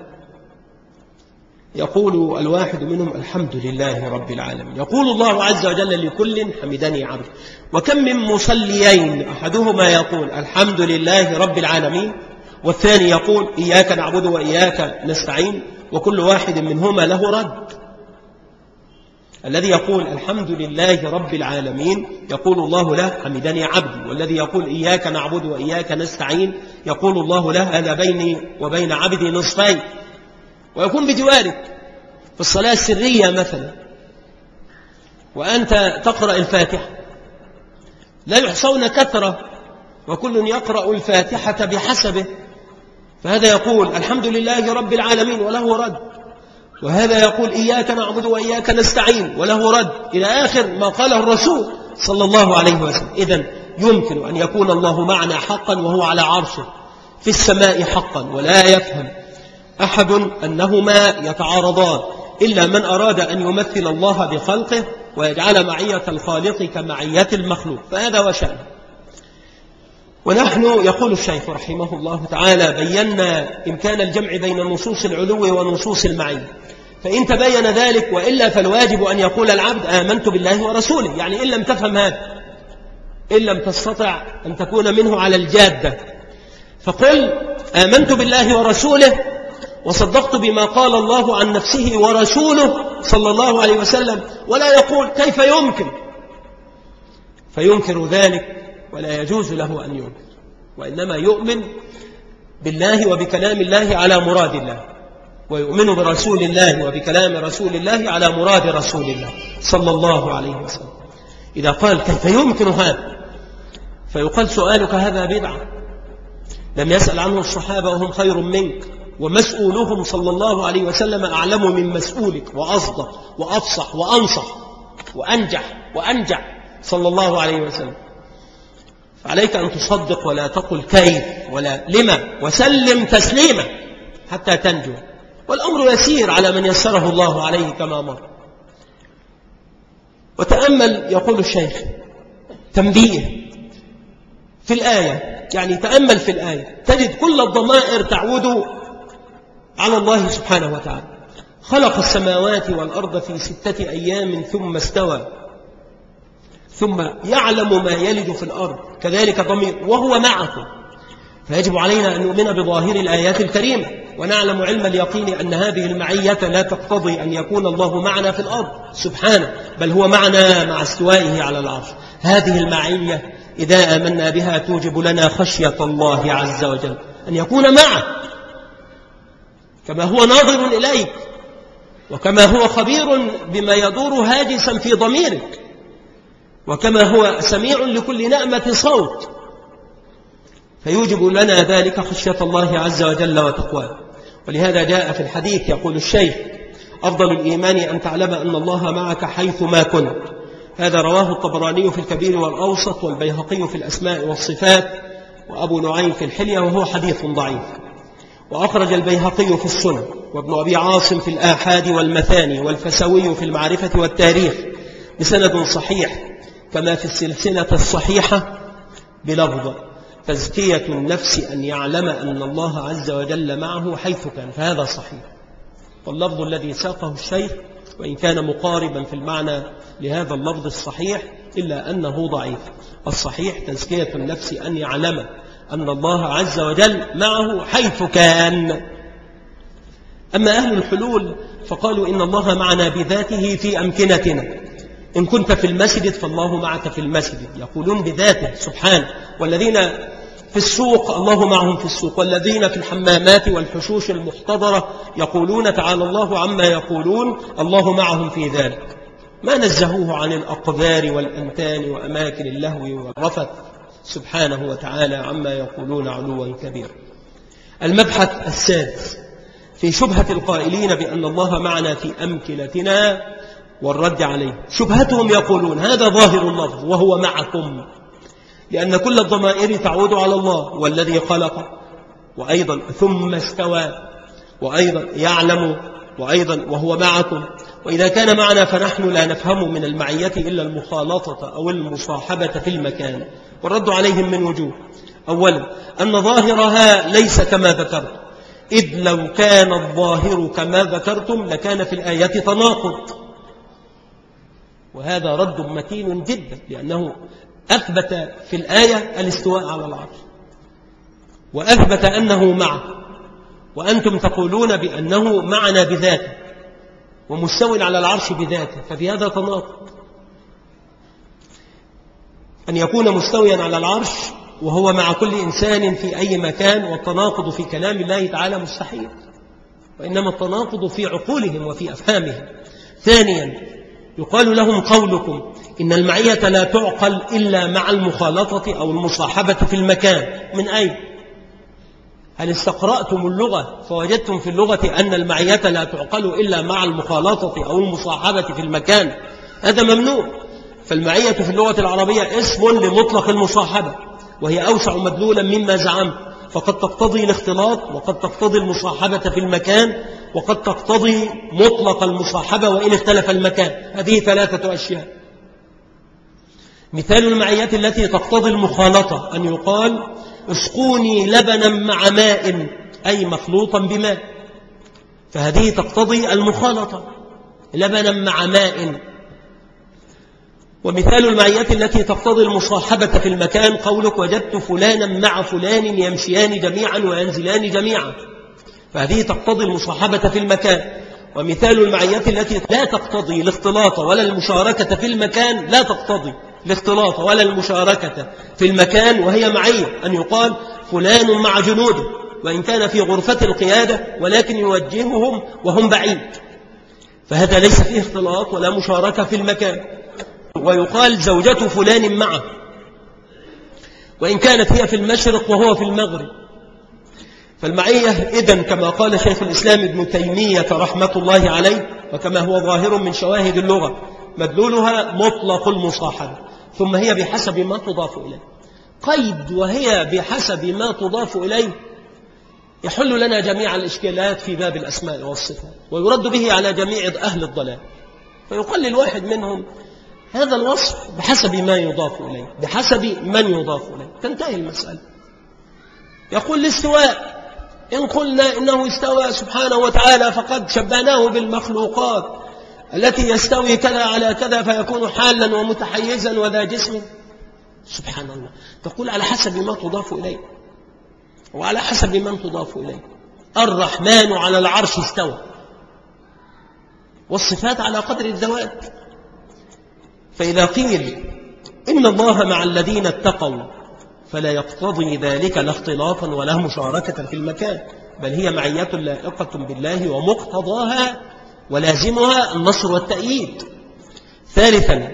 يقول الواحد منهم الحمد لله رب العالمين. يقول الله عز وجل لكل حمدني عبد. وكم من مصليين أحدهما يقول الحمد لله رب العالمين. والثاني يقول إياك نعبد وإياك نستعين. وكل واحد منهما له رد. الذي يقول الحمد لله رب العالمين يقول الله له حمدني عبدي والذي يقول إياك نعبد وإياك نستعين يقول الله له هذا بيني وبين عبدي نصفين. ويكون بجوارك في الصلاة السرية مثلا. وأنت تقرأ الفاتحة. لا يحصون كثرة وكل يقرأ الفاتحة بحسبه. فهذا يقول الحمد لله رب العالمين وله رد. وهذا يقول إياك نعبد وإياك نستعين وله رد. إلى آخر ما قاله الرسول صلى الله عليه وسلم. إذا يمكن أن يكون الله معنا حقا وهو على عرشه. في السماء حقا ولا يفهم. أحد أنهما يتعارضان إلا من أراد أن يمثل الله بخلقه ويجعل معية الخالق كمعية المخلوق فهذا وشأن ونحن يقول الشيخ رحمه الله تعالى بينا إمكان الجمع بين نصوص العلو ونصوص المعية. فإن تبين ذلك وإلا فالواجب أن يقول العبد آمنت بالله ورسوله. يعني إن لم تفهم هذا إن لم تستطع أن تكون منه على الجادة. فقل آمنت بالله ورسوله وصدقت بما قال الله عن نفسه ورسوله صلى الله عليه وسلم ولا يقول كيف يمكن؟ فينكر ذلك ولا يجوز له أن ينكر وإنما يؤمن بالله وبكلام الله على مراد الله ويؤمن برسول الله وبكلام رسول الله على مراد رسول الله صلى الله عليه وسلم. إذا قال كيف يمكن هذا؟ فيقال سؤالك هذا بدعة. لم يسأل عنه الصحابة وهم خير منك. ومسؤولهم صلى الله عليه وسلم أعلم من مسؤولك وأصدق وأفصح وأنصح وأنجح وأنجع صلى الله عليه وسلم. فعليك أن تصدق ولا تقل كيف ولا لما وسلم تسليما حتى تنجو. والأمر يسير على من يسره الله عليه كما مر. وتأمل يقول الشيخ تنبيه في الآية. يعني تأمل في الآية. تجد كل الضمائر تعود على الله سبحانه وتعالى. خلق السماوات والأرض في ستة أيام ثم استوى. ثم يعلم ما يلد في الأرض. كذلك ضمير. وهو معكم. فيجب علينا أن نؤمن بظاهر الآيات الكريمة. ونعلم علم اليقين أن هذه المعية لا تقتضي أن يكون الله معنا في الأرض. سبحانه. بل هو معنا مع استوائه على العرش. هذه المعية إذا آمنا بها توجب لنا خشية الله عز وجل. أن يكون معه. كما هو ناظر إليك وكما هو خبير بما يدور هاجسا في ضميرك وكما هو سميع لكل نأمة صوت. فيوجب لنا ذلك خشية الله عز وجل وتقواه. ولهذا جاء في الحديث يقول الشيخ أفضل الإيمان أن تعلم أن الله معك حيث ما كنت. هذا رواه الطبراني في الكبير والأوسط والبيهقي في الأسماء والصفات وأبو نعيم في الحلية وهو حديث ضعيف. وأخرج البيهقي في السنة وابن أبي عاصم في الآحاد والمثاني والفسوي في المعرفة والتاريخ بسند صحيح كما في السلسلة الصحيحة بلفظ تزكية النفس أن يعلم أن الله عز وجل معه حيث كان فهذا صحيح. واللفظ الذي ساقه الشيخ وإن كان مقاربا في المعنى لهذا اللفظ الصحيح إلا أنه ضعيف. الصحيح تزكية النفس أن يعلم أن الله عز وجل معه حيث كان. أما أهل الحلول فقالوا إن الله معنا بذاته في أمكنتنا. إن كنت في المسجد فالله معك في المسجد. يقولون بذاته سبحانه والذين في السوق الله معهم في السوق. والذين في الحمامات والحشوش المحتضرة يقولون تعالى الله عما يقولون الله معهم في ذلك. ما نزهوه عن الأقذار والأمتان وأماكن اللهو والرفث. سبحانه وتعالى عما يقولون علوا كبيرا. المبحث السادس في شبهة القائلين بأن الله معنا في أمكنتنا والرد عليه. شبهتهم يقولون هذا ظاهر اللفظ وهو معكم. لأن كل الضمائر تعود على الله والذي خلق وأيضا ثم استوى وأيضا يعلم وأيضا وهو معكم. وإذا كان معنا فنحن لا نفهم من المعية إلا المخالطة أو المصاحبة في المكان والرد عليهم من وجوه. أولا أن ظاهرها ليس كما ذكرت. إذ لو كان الظاهر كما ذكرتم لكان في الآية تناقض. وهذا رد متين جدا لأنه أثبت في الآية الاستواء على العرش. وأثبت أنه معه. وأنتم تقولون بأنه معنا بذاته. ومستوي على العرش بذاته ففي هذا تناقض أن يكون مستويا على العرش وهو مع كل إنسان في أي مكان والتناقض في كلام الله تعالى مستحيل. وإنما التناقض في عقولهم وفي أفهامهم. ثانيا يقال لهم قولكم إن المعية لا تعقل إلا مع المخالطة أو المصاحبة في المكان. من أين؟ هل استقرأتم اللغة فوجدتم في اللغة أن المعية لا تعقل إلا مع المخالطة أو المصاحبة في المكان. هذا ممنوع. فالمعية في اللغة العربية اسم لمطلق المصاحبة وهي أوسع مدلولا مما زعمت. فقد تقتضي الاختلاط وقد تقتضي المصاحبة في المكان وقد تقتضي مطلق المصاحبة وإن اختلف المكان. هذه ثلاثة أشياء. مثال المعيات التي تقتضي المخالطة أن يقال اسقوني لبنا مع ماء أي مخلوطا بماء. فهذه تقتضي المخالطة لبنا مع ماء. ومثال المعيات التي تقتضي المصاحبة في المكان قولك وجدت فلانا مع فلان يمشيان جميعا وينزلان جميعا. فهذه تقتضي المصاحبة في المكان. ومثال المعيات التي لا تقتضي الاختلاط ولا المشاركة في المكان لا تقتضي. الاختلاط ولا المشاركة في المكان وهي معية أن يقال فلان مع جنوده وإن كان في غرفة القيادة ولكن يوجههم وهم بعيد. فهذا ليس فيه اختلاط ولا مشاركة في المكان. ويقال زوجة فلان معه. وإن كانت هي في المشرق وهو في المغرب. فالمعية إذن كما قال شيخ الإسلام ابن تيمية رحمة الله عليه وكما هو ظاهر من شواهد اللغة مدلولها مطلق المصاحبة. ثم هي بحسب ما تضاف إليه. قيد وهي بحسب ما تضاف إليه؟ يحل لنا جميع الإشكالات في باب الأسماء والصفات ويرد به على جميع أهل الضلال. فيقل الواحد منهم هذا الوصف بحسب ما يضاف إليه بحسب من يضاف إليه. تنتهي المسألة. يقول الاستواء إن قلنا إنه استوى سبحانه وتعالى فقد شبهناه بالمخلوقات. التي يستوي كذا على كذا فيكون حالا ومتحيزا وذا جسم. سبحان الله. تقول على حسب ما تضاف إليه. وعلى حسب من تضاف إليه. الرحمن على العرش استوى. والصفات على قدر الذوات. فإذا قيل إن الله مع الذين اتقوا فلا يقتضي ذلك لا اختلاطا ولا مشاركة في المكان. بل هي معية لائقة بالله ومقتضاها ولازمها النصر والتأييد. ثالثا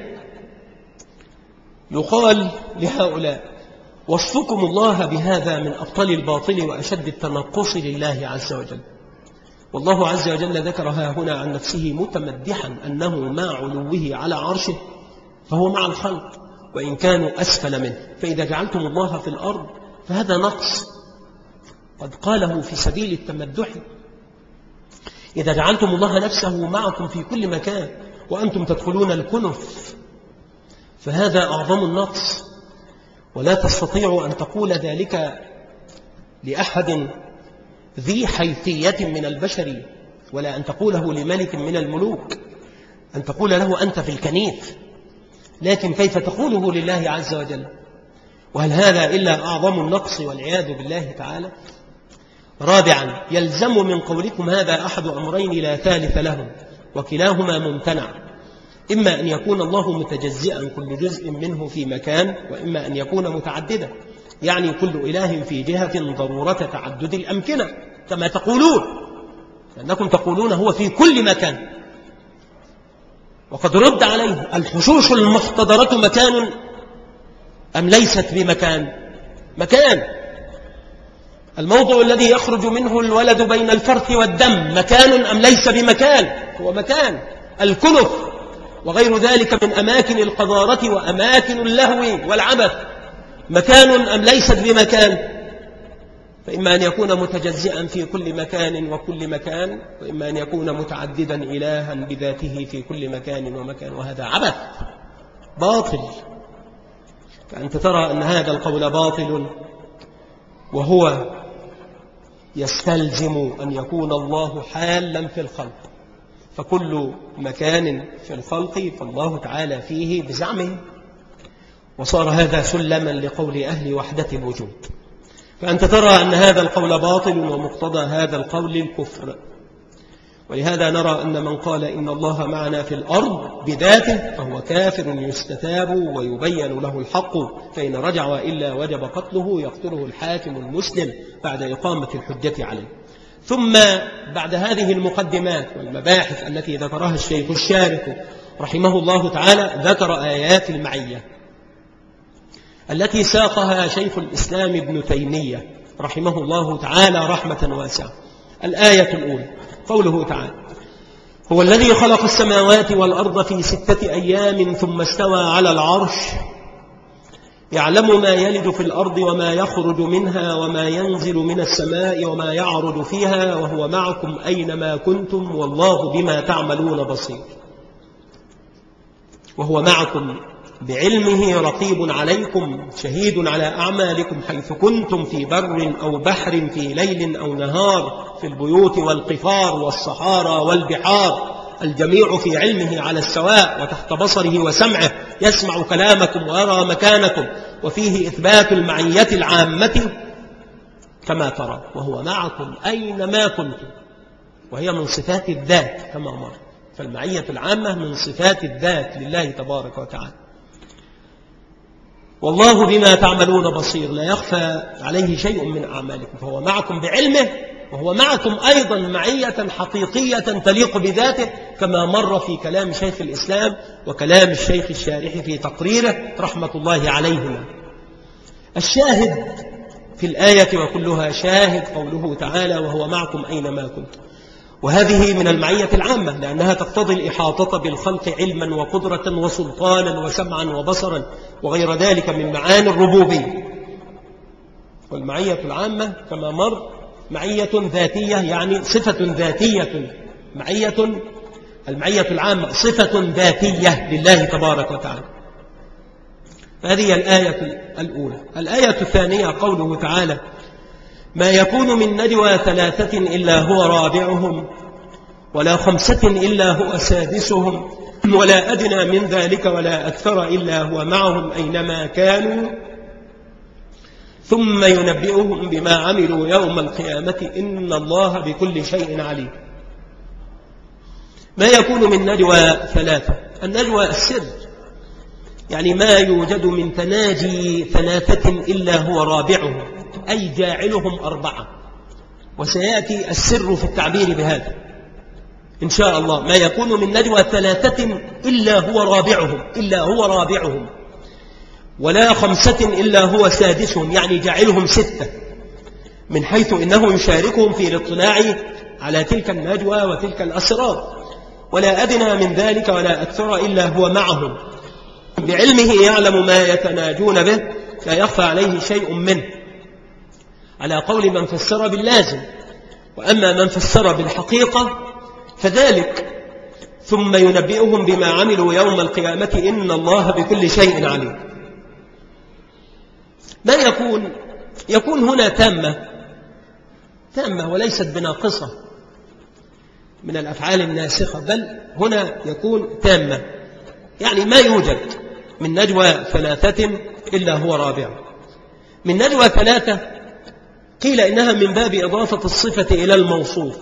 يقال لهؤلاء وصفكم الله بهذا من أبطال الباطل وأشد التنقص لله عز وجل. والله عز وجل ذكرها هنا عن نفسه متمدحا أنه مع علوه على عرشه فهو مع الخلق وإن كانوا أسفل منه. فإذا جعلتم الله في الأرض فهذا نقص. قد قاله في سبيل التمدح إذا جعلتم الله نفسه معكم في كل مكان وأنتم تدخلون الكنف فهذا أعظم النقص. ولا تستطيع أن تقول ذلك لأحد ذي حيثية من البشر ولا أن تقوله لملك من الملوك أن تقول له أنت في الكنيف. لكن كيف تقوله لله عز وجل؟ وهل هذا إلا أعظم النقص والعياذ بالله تعالى؟ رابعا يلزم من قولكم هذا أحد أمرين لا ثالث لهم وكلاهما ممتنع. إما أن يكون الله متجزئا كل جزء منه في مكان وإما أن يكون متعددا. يعني كل إله في جهة ضرورة تعدد الأمكنة كما تقولون. لأنكم تقولون هو في كل مكان. وقد رد عليه الحشوش المحتضرة مكان أم ليست بمكان؟ مكان. الموضع الذي يخرج منه الولد بين الفرث والدم مكان أم ليس بمكان؟ هو مكان الكلف وغير ذلك من أماكن القذارة وأماكن اللهو والعبث. مكان أم ليست بمكان؟ فإما أن يكون متجزئا في كل مكان وكل مكان وإما أن يكون متعددا إلها بذاته في كل مكان ومكان وهذا عبث. باطل. فأنت ترى أن هذا القول باطل. وهو يستلزم أن يكون الله حالا في الخلق. فكل مكان في الخلق فالله تعالى فيه بزعمه. وصار هذا سلما لقول أهل وحدة الوجود فأنت ترى أن هذا القول باطل ومقتضى هذا القول الكفر. ولهذا نرى أن من قال إن الله معنا في الأرض بذاته فهو كافر يستتاب ويبين له الحق فإن رجع إلا وجب قتله يقتله الحاكم المسلم بعد إقامة الحجة عليه. ثم بعد هذه المقدمات والمباحث التي ذكرها الشيخ الشارح رحمه الله تعالى ذكر آيات المعية التي ساقها شيخ الإسلام ابن تيمية رحمه الله تعالى رحمة واسعة. الآية الأولى قوله تعالى هو الذي خلق السماوات والأرض في ستة أيام ثم استوى على العرش يعلم ما يلد في الأرض وما يخرج منها وما ينزل من السماء وما يعرج فيها وهو معكم أينما كنتم والله بما تعملون بصير وهو معكم بعلمه رقيب عليكم شهيد على أعمالكم حيث كنتم في بر أو بحر في ليل أو نهار في البيوت والقفار والصحارى والبحار. الجميع في علمه على السواء وتحت بصره وسمعه يسمع كلامكم ويرى مكانكم. وفيه إثبات المعية العامة كما ترى وهو معكم أينما كنتم. وهي من صفات الذات كما مر. فالمعية العامة من صفات الذات لله تبارك وتعالى. والله بما تعملون بصير. لا يخفى عليه شيء من أعمالكم. فهو معكم بعلمه وهو معكم أيضا معية حقيقية تليق بذاته كما مر في كلام شيخ الإسلام وكلام الشيخ الشارح في تقريره رحمة الله عليهما. الشاهد في الآية وكلها شاهد قوله تعالى وهو معكم أينما كنتم. وهذه من المعية العامة لأنها تقتضي الإحاطة بالخلق علما وقدرة وسلطانا وسمعا وبصرا وغير ذلك من معاني الربوبية. والمعية العامة كما مر معية ذاتية يعني صفة ذاتية. معية المعية العامة صفة ذاتية لله تبارك وتعالى. هذه الآية الأولى. الآية الثانية قوله تعالى ما يكون من نجوى ثلاثة إلا هو رابعهم ولا خمسة إلا هو سادسهم ولا أدنى من ذلك ولا أكثر إلا هو معهم أينما كانوا. ثم ينبئهم بما عملوا يوم القيامة إن الله بكل شيء عليم. ما يكون من نجوى ثلاثة؟ النجوى السر يعني ما يوجد من تناجي ثلاثة إلا هو رابعهم. أي جاعلهم أربعة. وسيأتي السر في التعبير بهذا. إن شاء الله. ما يكون من نجوى ثلاثة إلا هو رابعهم. إلا هو رابعهم. ولا خمسة إلا هو سادسهم. يعني جعلهم ستة. من حيث إنه يشاركهم في الاطلاع على تلك النجوى وتلك الأسرار. ولا أدنى من ذلك ولا أكثر إلا هو معهم. بعلمه يعلم ما يتناجون به. لا يخفى عليه شيء منه. على قول من فسر باللازم. وأما من فسر بالحقيقة فذلك. ثم ينبئهم بما عملوا يوم القيامة إن الله بكل شيء عليم. ما يكون؟ يكون هنا تامة. تامة وليست بناقصة من الأفعال الناسخة بل هنا يكون تامة. يعني ما يوجد من نجوى ثلاثة إلا هو رابع. من نجوى ثلاثة قيل إنها من باب إضافة الصفة إلى الموصوف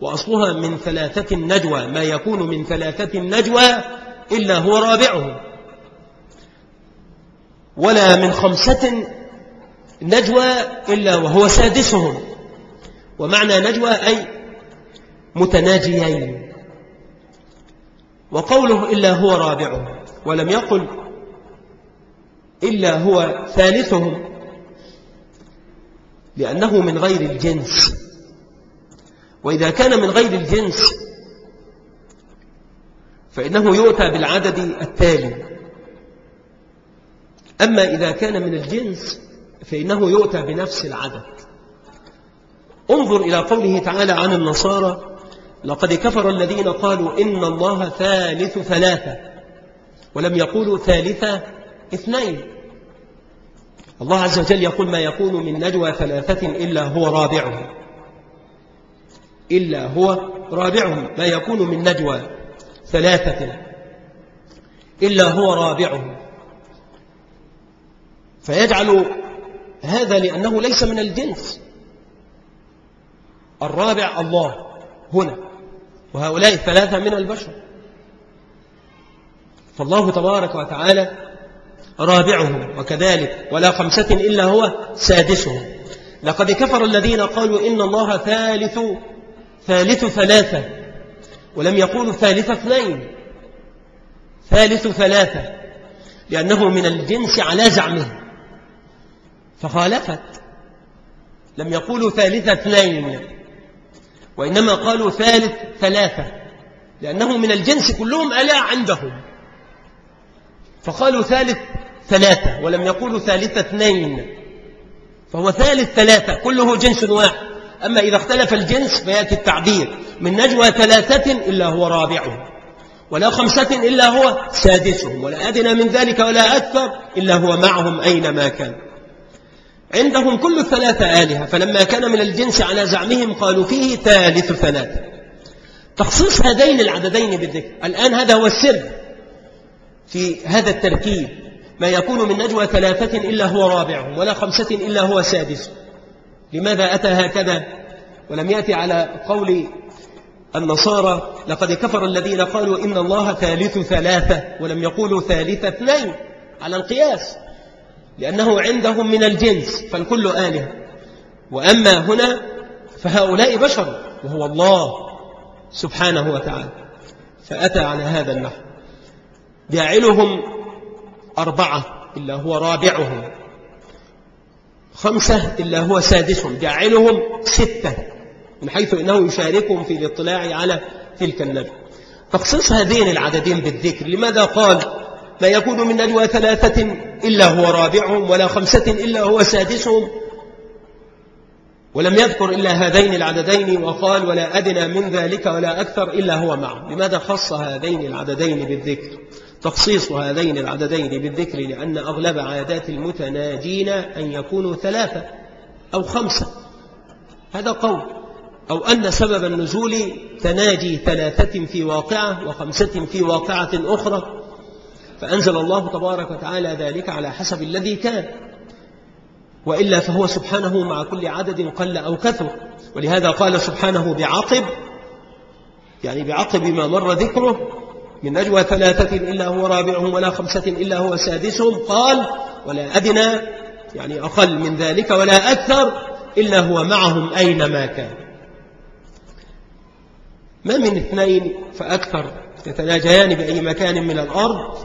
وأصلها من ثلاثة نجوى ما يكون من ثلاثة نجوى إلا هو رابعهم ولا من خمسة نجوى إلا وهو سادسهم. ومعنى نجوى أي متناجيين. وقوله إلا هو رابعهم ولم يقل إلا هو ثالثهم. لأنه من غير الجنس. وإذا كان من غير الجنس فإنه يؤتى بالعدد التالي. أما إذا كان من الجنس فإنه يؤتى بنفس العدد. انظر إلى قوله تعالى عن النصارى لقد كفر الذين قالوا إن الله ثالث ثلاثة ولم يقولوا ثالثة اثنين. الله عز وجل يقول ما يكون من نجوى ثلاثة إلا هو رابعهم. إلا هو رابعهم. ما يكون من نجوى ثلاثة إلا هو رابعهم. فيجعل هذا لأنه ليس من الجنس. الرابع الله هنا وهؤلاء الثلاثة من البشر. فالله تبارك وتعالى رابعهم وكذلك ولا خمسة إلا هو سادسهم. لقد كفر الذين قالوا إن الله ثالث ثالث ثلاثة ولم يقولوا ثالث اثنين. ثالث ثلاثة لأنه من الجنس على زعمه. فخالفت. لم يقولوا ثالث اثنين وإنما قالوا ثالث ثلاثة لأنه من الجنس كلهم ألا عندهم. فقالوا ثالث ثلاثة ولم يقولوا ثالث اثنين. فهو ثالث ثلاثة كله جنس واحد. أما إذا اختلف الجنس فيأتي التعبير من نجوى ثلاثة إلا هو رابعهم ولا خمسة إلا هو سادسهم ولا أدنى من ذلك ولا أكثر إلا هو معهم أينما كان. عندهم كل الثلاثة آلهة فلما كان من الجنس على زعمهم قالوا فيه ثالث ثلاثة. تخصيص هذين العددين بالذكر الآن هذا هو السر في هذا التركيب. ما يكون من نجوى ثلاثة إلا هو رابعهم ولا خمسة إلا هو سادس. لماذا أتى هكذا؟ ولم يأتي على قول النصارى لقد كفر الذين قالوا إن الله ثالث ثلاثة ولم يقولوا ثالث اثنين على القياس لأنه عندهم من الجنس فالكل آلهة وأما هنا فهؤلاء بشر وهو الله سبحانه وتعالى. فأتى على هذا النحو. جاعلهم أربعة إلا هو رابعهم. خمسة إلا هو سادسهم. جاعلهم ستة من حيث إنه يشاركهم في الاطلاع على تلك النجم تخصيص هذين العددين بالذكر لماذا قال ما يكون من نجوى ثلاثة إلا هو رابعهم ولا خمسة إلا هو سادسهم؟ ولم يذكر إلا هذين العددين وقال ولا أدنى من ذلك ولا أكثر إلا هو معه لماذا خص هذين العددين بالذكر؟ تخصيص هذين العددين بالذكر لأن أغلب عادات المتناجين أن يكونوا ثلاثة أو خمسة. هذا قول. أو أن سبب النزول تناجي ثلاثة في واقعة وخمسة في واقعة أخرى. فأنزل الله تبارك وتعالى ذلك على حسب الذي كان. وإلا فهو سبحانه مع كل عدد قل أو كثر. ولهذا قال سبحانه بعقب. يعني بعقب ما مر ذكره. من نجوى ثلاثة إلا هو رابعهم ولا خمسة إلا هو سادسهم. قال ولا أدنى يعني أقل من ذلك ولا أكثر إلا هو معهم أينما كان. ما من اثنين فأكثر يتناجيان بأي مكان من الأرض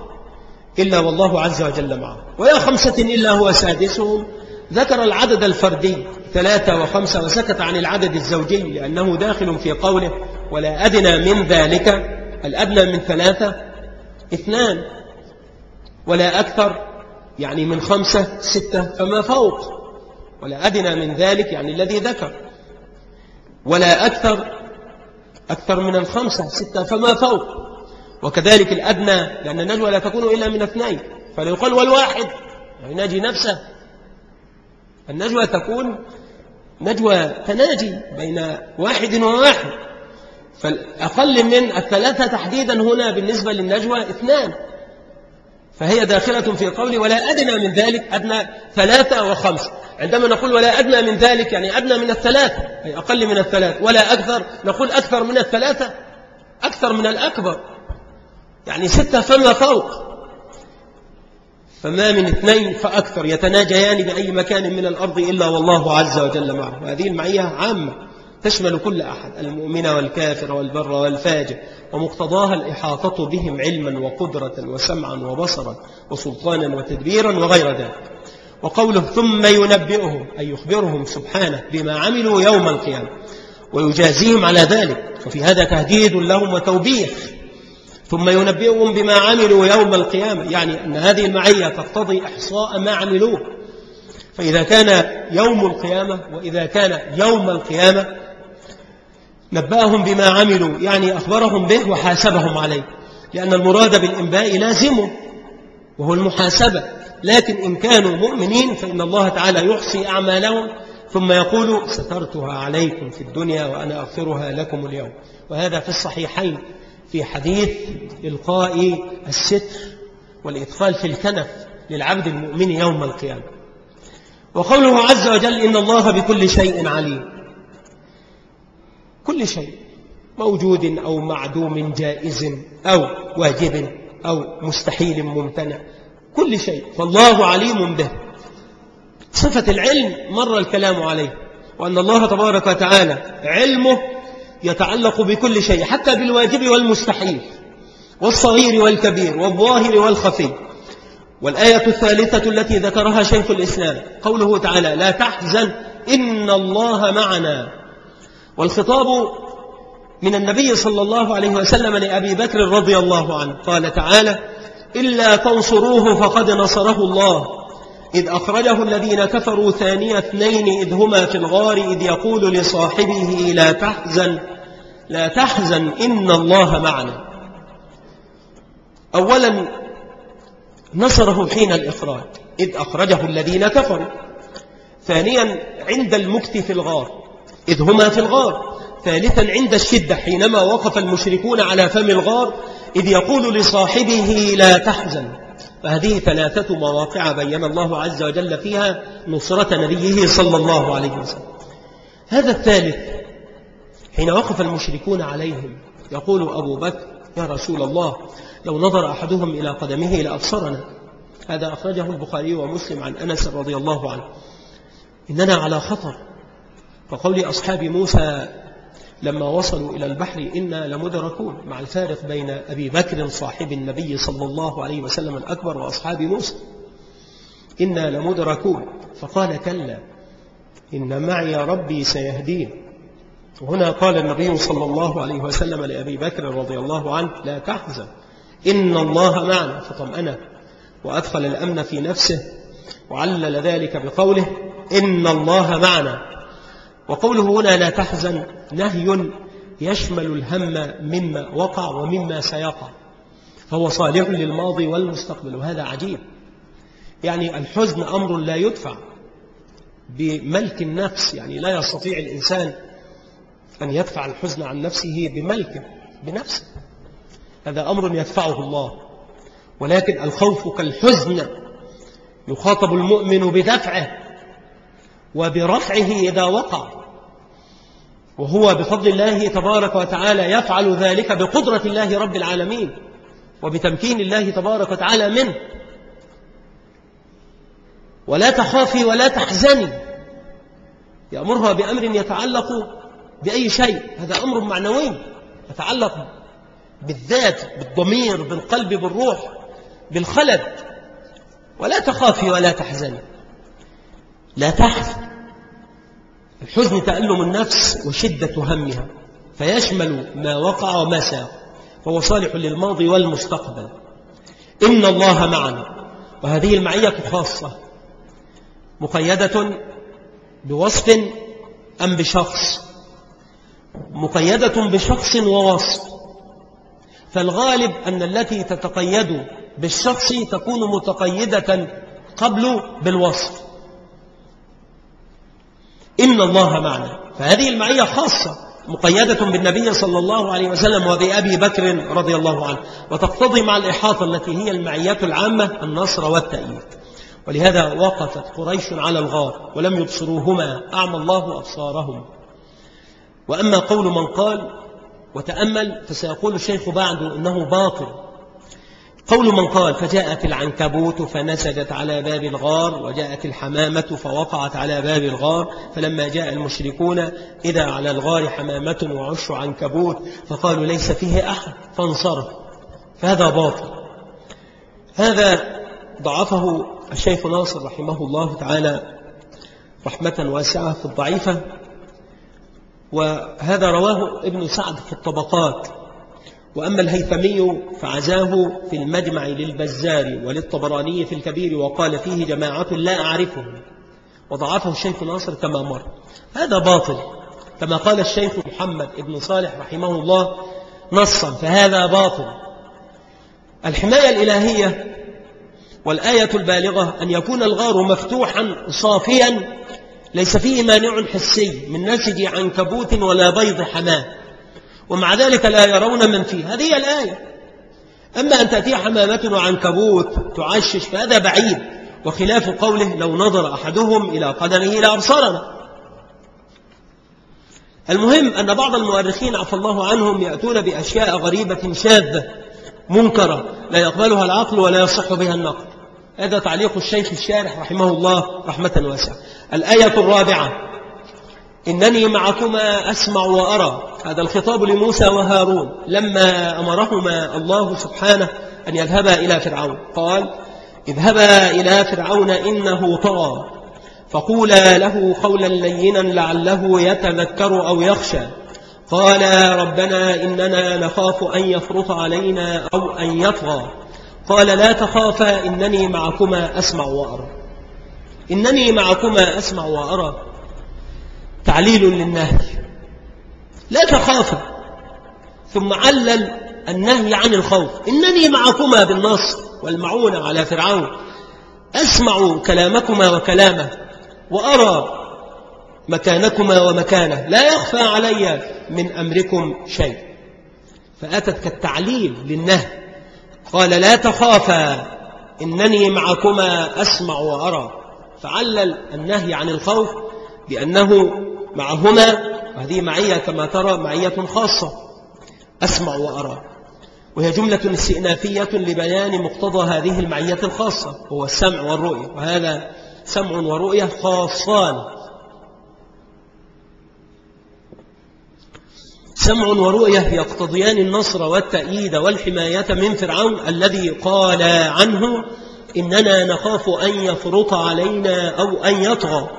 إلا والله عز وجل معه. ولا خمسة إلا هو سادسهم. ذكر العدد الفردي ثلاثة وخمسة وسكت عن العدد الزوجي لأنه داخل في قوله ولا أدنى من ذلك. الأدنى من ثلاثة اثنان ولا أكثر يعني من خمسة ستة فما فوق ولا أدنى من ذلك يعني الذي ذكر ولا أكثر أكثر من الخمسة ستة فما فوق وكذلك الأدنى لأن النجوى لا تكون إلا من اثنين فليقال والواحد يناجي نفسه النجوى تكون نجوى تناجي بين واحد وواحد. فالأقل من الثلاثة تحديدا هنا بالنسبة للنجوى اثنان. فهي داخلة في قولي ولا أدنى من ذلك أدنى ثلاثة وخمسة عندما نقول ولا أدنى من ذلك يعني أدنى من الثلاثة أي أقل من الثلاثة ولا أكثر نقول أكثر من الثلاثة أكثر من الأكبر. يعني ستة فما فوق. فما من اثنين فأكثر يتناجيان بأي مكان من الأرض إلا والله عز وجل معه. وهذه المعية عامة. تشمل كل أحد المؤمن والكافر والبر والفاجر ومقتضاها الإحاطة بهم علما وقدرة وسمعا وبصرا وسلطانا وتدبيرا وغير ذلك. وقوله ثم ينبئهم أي يخبرهم سبحانه بما عملوا يوم القيامة ويجازيهم على ذلك. وفي هذا تهديد لهم وتوبيخ. ثم ينبئهم بما عملوا يوم القيامة يعني أن هذه المعية تقتضي إحصاء ما عملوه. فإذا كان يوم القيامة وإذا كان يوم القيامة نبأهم بما عملوا يعني أخبرهم به وحاسبهم عليه لأن المراد بالإنباء لازمه وهو المحاسبة. لكن إن كانوا مؤمنين فإن الله تعالى يحصي أعمالهم ثم يقول سترتها عليكم في الدنيا وأنا أغفرها لكم اليوم. وهذا في الصحيحين في حديث إلقاء الستر والإدخال في الكنف للعبد المؤمن يوم القيامة. وقوله عز وجل إن الله بكل شيء عليم. كل شيء موجود أو معدوم جائز أو واجب أو مستحيل ممتنع كل شيء فالله عليم به. صفة العلم مر الكلام عليه وأن الله تبارك وتعالى علمه يتعلق بكل شيء حتى بالواجب والمستحيل والصغير والكبير والظاهر والخفي. والآية الثالثة التي ذكرها شيخ الإسلام قوله تعالى لا تحزن إن الله معنا. والخطاب من النبي صلى الله عليه وسلم لأبي بكر رضي الله عنه. قال تعالى إلا تنصروه فقد نصره الله. إذ أخرجه الذين كفروا ثاني اثنين إذ هما في الغار إذ يقول لصاحبه لا تحزن لا تحزن إن الله معنا. أولا نصره حين الإخراج إذ أخرجه الذين كفروا. ثانيا عند المكت في الغار. إذ هما في الغار. ثالثا عند الشدة حينما وقف المشركون على فم الغار إذ يقول لصاحبه لا تحزن. فهذه ثلاثة مواقع بين الله عز وجل فيها نصرة نبيه صلى الله عليه وسلم. هذا الثالث حين وقف المشركون عليهم يقول أبو بكر يا رسول الله لو نظر أحدهم إلى قدمه لأبصرنا. هذا أخرجه البخاري ومسلم عن أنس رضي الله عنه. إننا على خطر. فقول أصحاب موسى لما وصلوا إلى البحر إنا لمدركون مع الفارق بين أبي بكر صاحب النبي صلى الله عليه وسلم الأكبر وأصحاب موسى. إنا لمدركون. فقال كلا إن معي ربي سيهدين. وهنا قال النبي صلى الله عليه وسلم لأبي بكر رضي الله عنه لا تحزن إن الله معنا. فطمأنه وأدخل الأمن في نفسه وعلل ذلك بقوله إن الله معنا. وقوله هنا لا تحزن نهي يشمل الهم مما وقع ومما سيقع فهو صالح للماضي والمستقبل وهذا عجيب. يعني الحزن أمر لا يدفع بملك النفس يعني لا يستطيع الإنسان أن يدفع الحزن عن نفسه بملكه بنفسه. هذا أمر يدفعه الله. ولكن الخوف كالحزن يخاطب المؤمن بدفعه. وبرفعه إذا وقع. وهو بفضل الله تبارك وتعالى يفعل ذلك بقدرة الله رب العالمين وبتمكين الله تبارك وتعالى منه. ولا تخافي ولا تحزني. يأمرها بأمر يتعلق بأي شيء. هذا أمر معنوي يتعلق بالذات بالضمير بالقلب بالروح بالخلد. ولا تخافي ولا تحزني. لا تحزن الحزن تألم النفس وشدة همها فيشمل ما وقع وما ساق فهو صالح للماضي والمستقبل. إن الله معنا وهذه المعية خاصة مقيدة بوصف أم بشخص؟ مقيدة بشخص ووصف. فالغالب أن التي تتقيد بالشخص تكون متقيدة قبل بالوصف. إن الله معنا. فهذه المعية خاصة مقيدة بالنبي صلى الله عليه وسلم وبأبي بكر رضي الله عنه. وتقتضي مع الإحاطة التي هي المعيات العامة النصر والتأييد. ولهذا وقفت قريش على الغار ولم يبصروهما أعمى الله أبصارهم. وأما قول من قال وتأمل فسيقول الشيخ بعد إنه باطل. قول من قال فجاءت العنكبوت فنسجت على باب الغار وجاءت الحمامة فوقعت على باب الغار فلما جاء المشركون إذا على الغار حمامة وعش عنكبوت فقالوا ليس فيه أحد فانصرف. فهذا باطل. هذا ضعفه الشيخ ناصر رحمه الله تعالى رحمة واسعة في الضعيفة وهذا رواه ابن سعد في الطبقات. وأما الهيثمي فعزاه في المجمع للبزار وللطبراني في الكبير وقال فيه جماعة لا أعرفهم وضعفه الشيخ ناصر كما مر. هذا باطل. كما قال الشيخ محمد بن صالح رحمه الله نصا فهذا باطل. الحماية الإلهية والآية البالغة أن يكون الغار مفتوحا صافيا ليس فيه مانع حسي من نسج عنكبوت ولا بيض حماة. ومع ذلك لا يرون من فيه. هذه الآية. أما أن تأتي حمامة وعنكبوت تعشش فهذا بعيد. وخلاف قوله لو نظر أحدهم إلى قدمه لأبصرنا المهم أن بعض المؤرخين عفى الله عنهم يأتون بأشياء غريبة شاذة منكرة لا يقبلها العقل ولا يصح بها النقل. هذا تعليق الشيخ الشارح رحمه الله رحمة واسعة. الآية الرابعة. إنني معكما أسمع وأرى. هذا الخطاب لموسى وهارون. لما أمرهما الله سبحانه أن يذهبا إلى فرعون قال اذهبا إلى فرعون إنه طغى فقولا له قولا لينا لعله يتذكر أو يخشى. قال ربنا إننا نخاف أن يفرط علينا أو أن يطغى. قال لا تخافا إنني معكما أسمع وأرى. إنني معكما أسمع وأرى. تعليل للنهي. لا تخافا ثم علل النهي عن الخوف. إنني معكما بالنصر والمعونة على فرعون. أسمع كلامكما وكلامه وأرى مكانكما ومكانه. لا يخفى علي من أمركم شيء. فأتت كالتعليل للنهي. قال لا تخافا. إنني معكما أسمع وأرى. فعلل النهي عن الخوف بأنه معهما وهذه معية كما ترى معية خاصة أسمع وأرى. وهي جملة استئنافية لبيان مقتضى هذه المعية الخاصة هو السمع والرؤية. وهذا سمع ورؤية خاصان. سمع ورؤية يقتضيان النصر والتأييد والحماية من فرعون الذي قال عنه إننا نخاف أن يفرط علينا أو أن يطغى.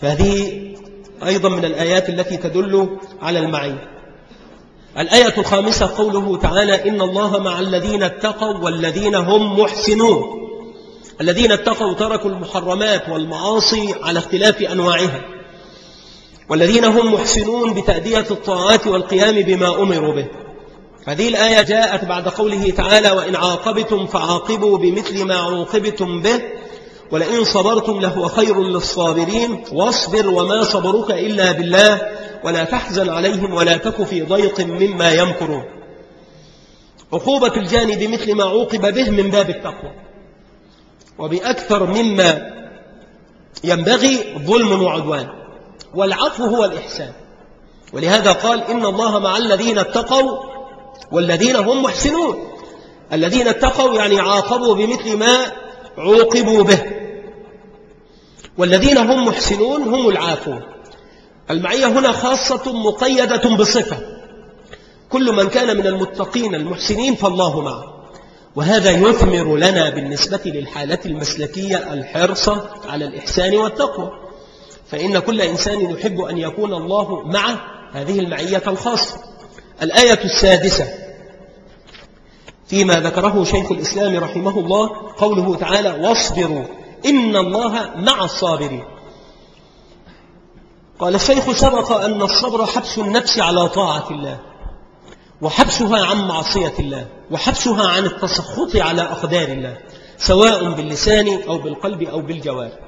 فهذه أيضا من الآيات التي تدل على المعين الآية الخامسة قوله تعالى إن الله مع الذين اتقوا والذين هم محسنون. الذين اتقوا تركوا المحرمات والمعاصي على اختلاف أنواعها. والذين هم محسنون بتأدية الطاعات والقيام بما أمروا به. هذه الآية جاءت بعد قوله تعالى وإن عاقبتم فعاقبوا بمثل ما عوقبتم به. ولئن صبرتم لهو خير للصابرين واصبر وما صبرك إلا بالله ولا تحزن عليهم ولا تك في ضيق مما يمكرون. عقوبة الجاني بمثل ما عوقب به من باب التقوى. وبأكثر مما ينبغي ظلم وعدوان. والعفو هو الإحسان. ولهذا قال إن الله مع الذين اتقوا والذين هم محسنون. الذين اتقوا يعني عاقبوا بمثل ما عوقبوا به. والذين هم محسنون هم العافون. المعية هنا خاصة مقيدة بصفة. كل من كان من المتقين المحسنين فالله معه. وهذا يثمر لنا بالنسبة للحالة المسلكية الحرص على الإحسان والتقوى. فإن كل إنسان يحب أن يكون الله معه هذه المعية الخاصة. الآية السادسة. فيما ذكره شيخ الإسلام رحمه الله قوله تعالى واصبروا. إن الله مع الصابرين. قال الشيخ سبق أن الصبر حبس النفس على طاعة الله وحبسها عن معصية الله وحبسها عن التسخط على أقدار الله سواء باللسان أو بالقلب أو بالجوارح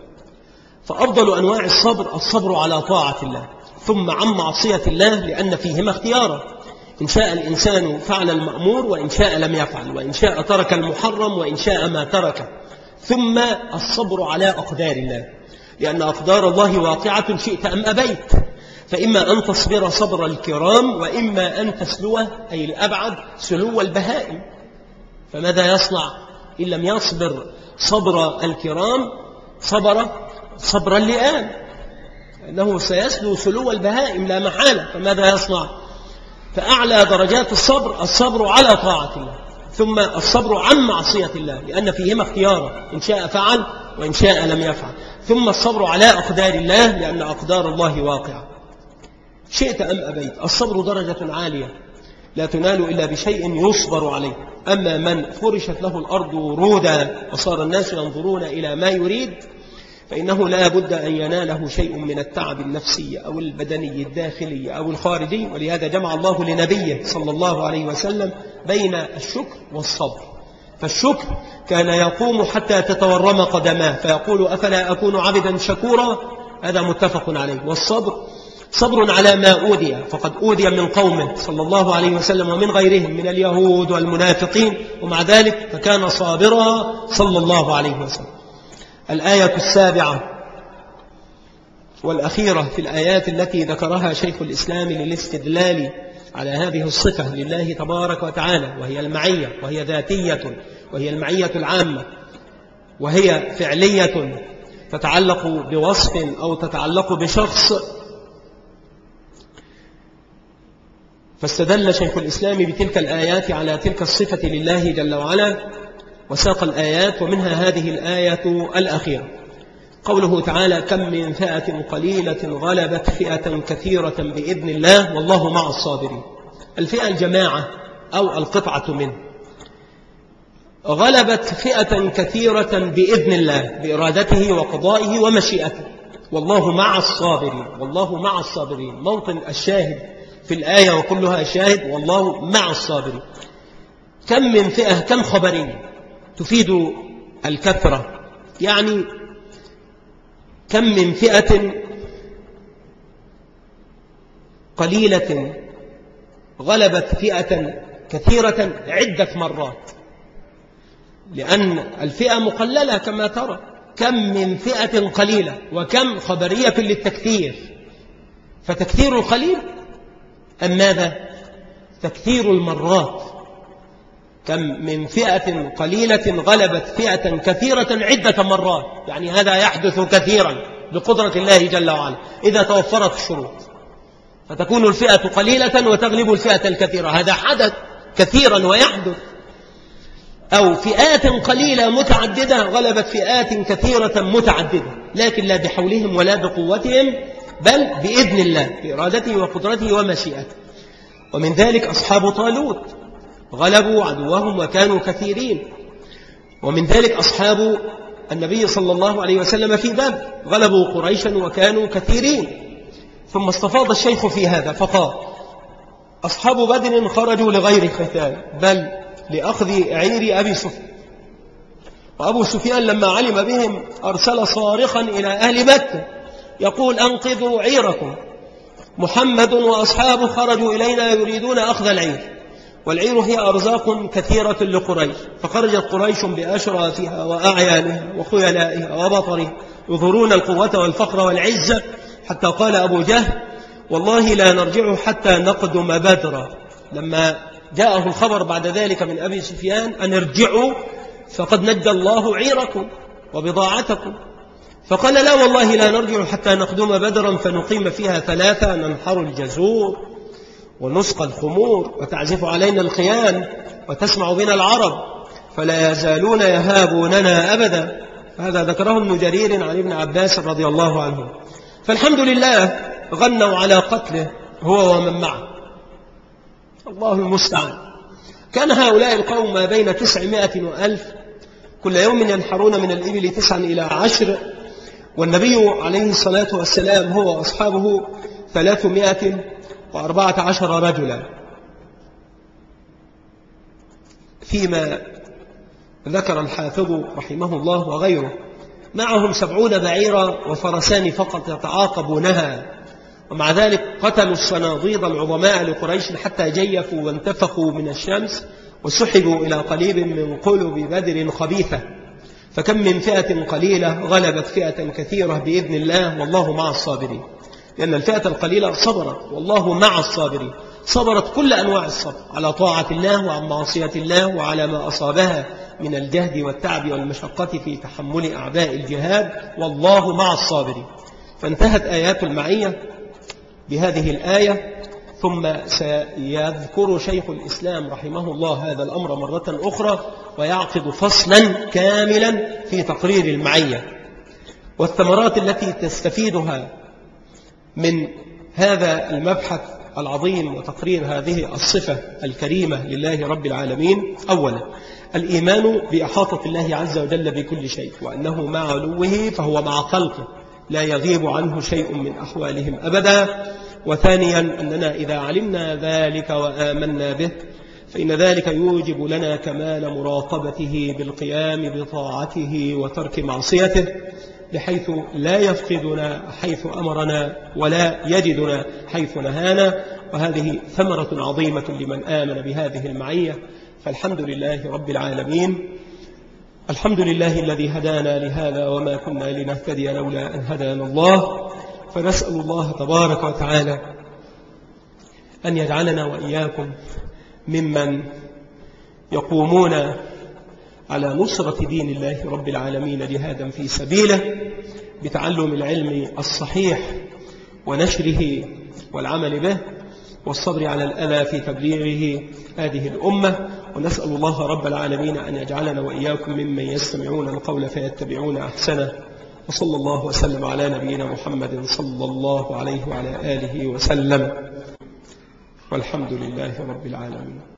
فأفضل أنواع الصبر الصبر على طاعة الله. ثم عن معصية الله لأن فيهما اختيارا. إن شاء الإنسان فعل المأمور وإن شاء لم يفعل وإن شاء ترك المحرم وإن شاء ما ترك. ثم الصبر على أقدار الله. لأن أقدار الله واقعة شئت أم أبيت. فإما أن تصبر صبر الكرام وإما أن تسلوه أي الأبعد سلو البهائم. فماذا يصنع؟ إن لم يصبر صبر الكرام صبر صبر اللئام. أنه سيسلو سلو البهائم لا محالة. فماذا يصنع؟ فأعلى درجات الصبر الصبر على طاعة الله. ثم الصبر عن معصية الله لأن فيهما اختيارا إن شاء فعل وإن شاء لم يفعل. ثم الصبر على أقدار الله لأن أقدار الله واقعة. شئت أم أبيت؟ الصبر درجة عالية لا تنال إلا بشيء يصبر عليه. أما من فرشت له الأرض ورودا وصار الناس ينظرون إلى ما يريد فإنه لا بد أن يناله شيء من التعب النفسي أو البدني الداخلي أو الخارجي ولهذا جمع الله لنبيه صلى الله عليه وسلم بين الشكر والصبر. فالشكر كان يقوم حتى تتورم قدماه فيقول أفلا أكون عبدا شكورا؟ هذا متفق عليه. والصبر صبر على ما أودي فقد أودي من قومه صلى الله عليه وسلم ومن غيرهم من اليهود والمنافقين ومع ذلك فكان صابرا صلى الله عليه وسلم. الآية السابعة والأخيرة في الآيات التي ذكرها شيخ الإسلام للاستدلال على هذه الصفة لله تبارك وتعالى وهي المعية وهي ذاتية وهي المعية العامة وهي فعلية تتعلق بوصف أو تتعلق بشخص. فاستدل شيخ الإسلام بتلك الآيات على تلك الصفة لله جل وعلا وساق الآيات ومنها هذه الآية الأخيرة. قوله تعالى كم من فئة قليلة غلبت فئة كثيرة بإذن الله والله مع الصابرين. الفئة الجماعة أو القطعة منه غلبت فئة كثيرة بإذن الله بإرادته وقضائه ومشيئته. والله مع الصابرين والله مع الصابرين. موطن الشاهد في الآية وكلها شاهد والله مع الصابرين. كم من فئة كم خبرين. تفيد الكثرة. يعني كم من فئة قليلة غلبت فئة كثيرة عدة مرات. لأن الفئة مقللة كما ترى. كم من فئة قليلة وكم خبرية للتكثير. فتكثير القليل أم ماذا؟ تكثير المرات. كم من فئة قليلة غلبت فئة كثيرة عدة مرات. يعني هذا يحدث كثيرا بقدرة الله جل وعلا. إذا توفرت الشروط فتكون الفئة قليلة وتغلب الفئة الكثيرة. هذا حدث كثيرا ويحدث. أو فئات قليلة متعددة غلبت فئات كثيرة متعددة لكن لا بحولهم ولا بقوتهم بل بإذن الله بإرادته وقدرته ومشيئته. ومن ذلك أصحاب طالوت. غلبوا عدوهم وكانوا كثيرين. ومن ذلك أصحاب النبي صلى الله عليه وسلم في بدر غلبوا قريشا وكانوا كثيرين. ثم استفاض الشيخ في هذا فقال أصحاب بدر خرجوا لغير قتال بل لأخذ عير أبي سفيان. وأبو سفيان لما علم بهم أرسل صارخا إلى أهل مكة يقول أنقذوا عيركم. محمد وأصحابه خرجوا إلينا يريدون أخذ العير. والعير هي أرزاق كثيرة لقريش فخرجت قريش بأشرافها وأعيانها وخيلائها وبطرها يظهرون القوة والفقر والعزة. حتى قال أبو جهل والله لا نرجع حتى نقدم بدرا. لما جاءه الخبر بعد ذلك من أبي سفيان أن ارجعوا فقد نجى الله عيركم وبضاعتكم. فقال لا والله لا نرجع حتى نقدم بدرا فنقيم فيها ثلاثة ننحر الجزور. ونسقى الخمور وتعزف علينا الخيان وتسمع بنا العرب فلا يزالون يهابوننا أبدا. هذا ذكره ابن جرير عن ابن عباس رضي الله عنه. فالحمد لله غنوا على قتله هو ومن معه. الله المستعان. كان هؤلاء القوم ما بين تسعمائة وألف كل يوم ينحرون من الإبل تسعا إلى عشر والنبي عليه الصلاة والسلام هو أصحابه ثلاثمائة وأربعة عشر رجلا. فيما ذكر الحافظ رحمه الله وغيره. معهم سبعون بعيرا وفرسان فقط يتعاقبونها. ومع ذلك قتلوا الصناديد العظماء لقريش حتى جيفوا وانتفخوا من الشمس وسحبوا إلى قليب من قلب بدر خبيثة. فكم من فئة قليلة غلبت فئة كثيرة بإذن الله والله مع الصابرين. لأن الفئة القليلة صبرت والله مع الصابرين. صبرت كل أنواع الصبر على طاعة الله وعن معصية الله وعلى ما أصابها من الجهد والتعب والمشقة في تحمل أعباء الجهاد والله مع الصابرين. فانتهت آيات المعية بهذه الآية ثم سيذكر شيخ الإسلام رحمه الله هذا الأمر مرة أخرى ويعقد فصلا كاملا في تقرير المعية. والثمرات التي تستفيدها من هذا المبحث العظيم وتقرير هذه الصفة الكريمة لله رب العالمين. أولا الإيمان بإحاطة الله عز وجل بكل شيء وأنه مع علوه فهو مع خلقه لا يغيب عنه شيء من أحوالهم أبدا. وثانيا أننا إذا علمنا ذلك وآمنا به فإن ذلك يوجب لنا كمال مراقبته بالقيام بطاعته وترك معصيته. بحيث لا يفقدنا حيث أمرنا ولا يجدنا حيث نهانا. وهذه ثمرة عظيمة لمن آمن بهذه المعية. فالحمد لله رب العالمين. الحمد لله الذي هدانا لهذا وما كنا لنهتدي لولا أن هدانا الله. فنسأل الله تبارك وتعالى أن يجعلنا وإياكم ممن يقومون على نصرة دين الله رب العالمين جهادا في سبيله بتعلم العلم الصحيح ونشره والعمل به والصبر على الأذى في تبليغه هذه الأمة ونسأل الله رب العالمين أن يجعلنا وإياكم ممن يستمعون القول فيتبعون أحسنه. وصلى الله وسلم على نبينا محمد صلى الله عليه وعلى آله وسلم. والحمد لله رب العالمين.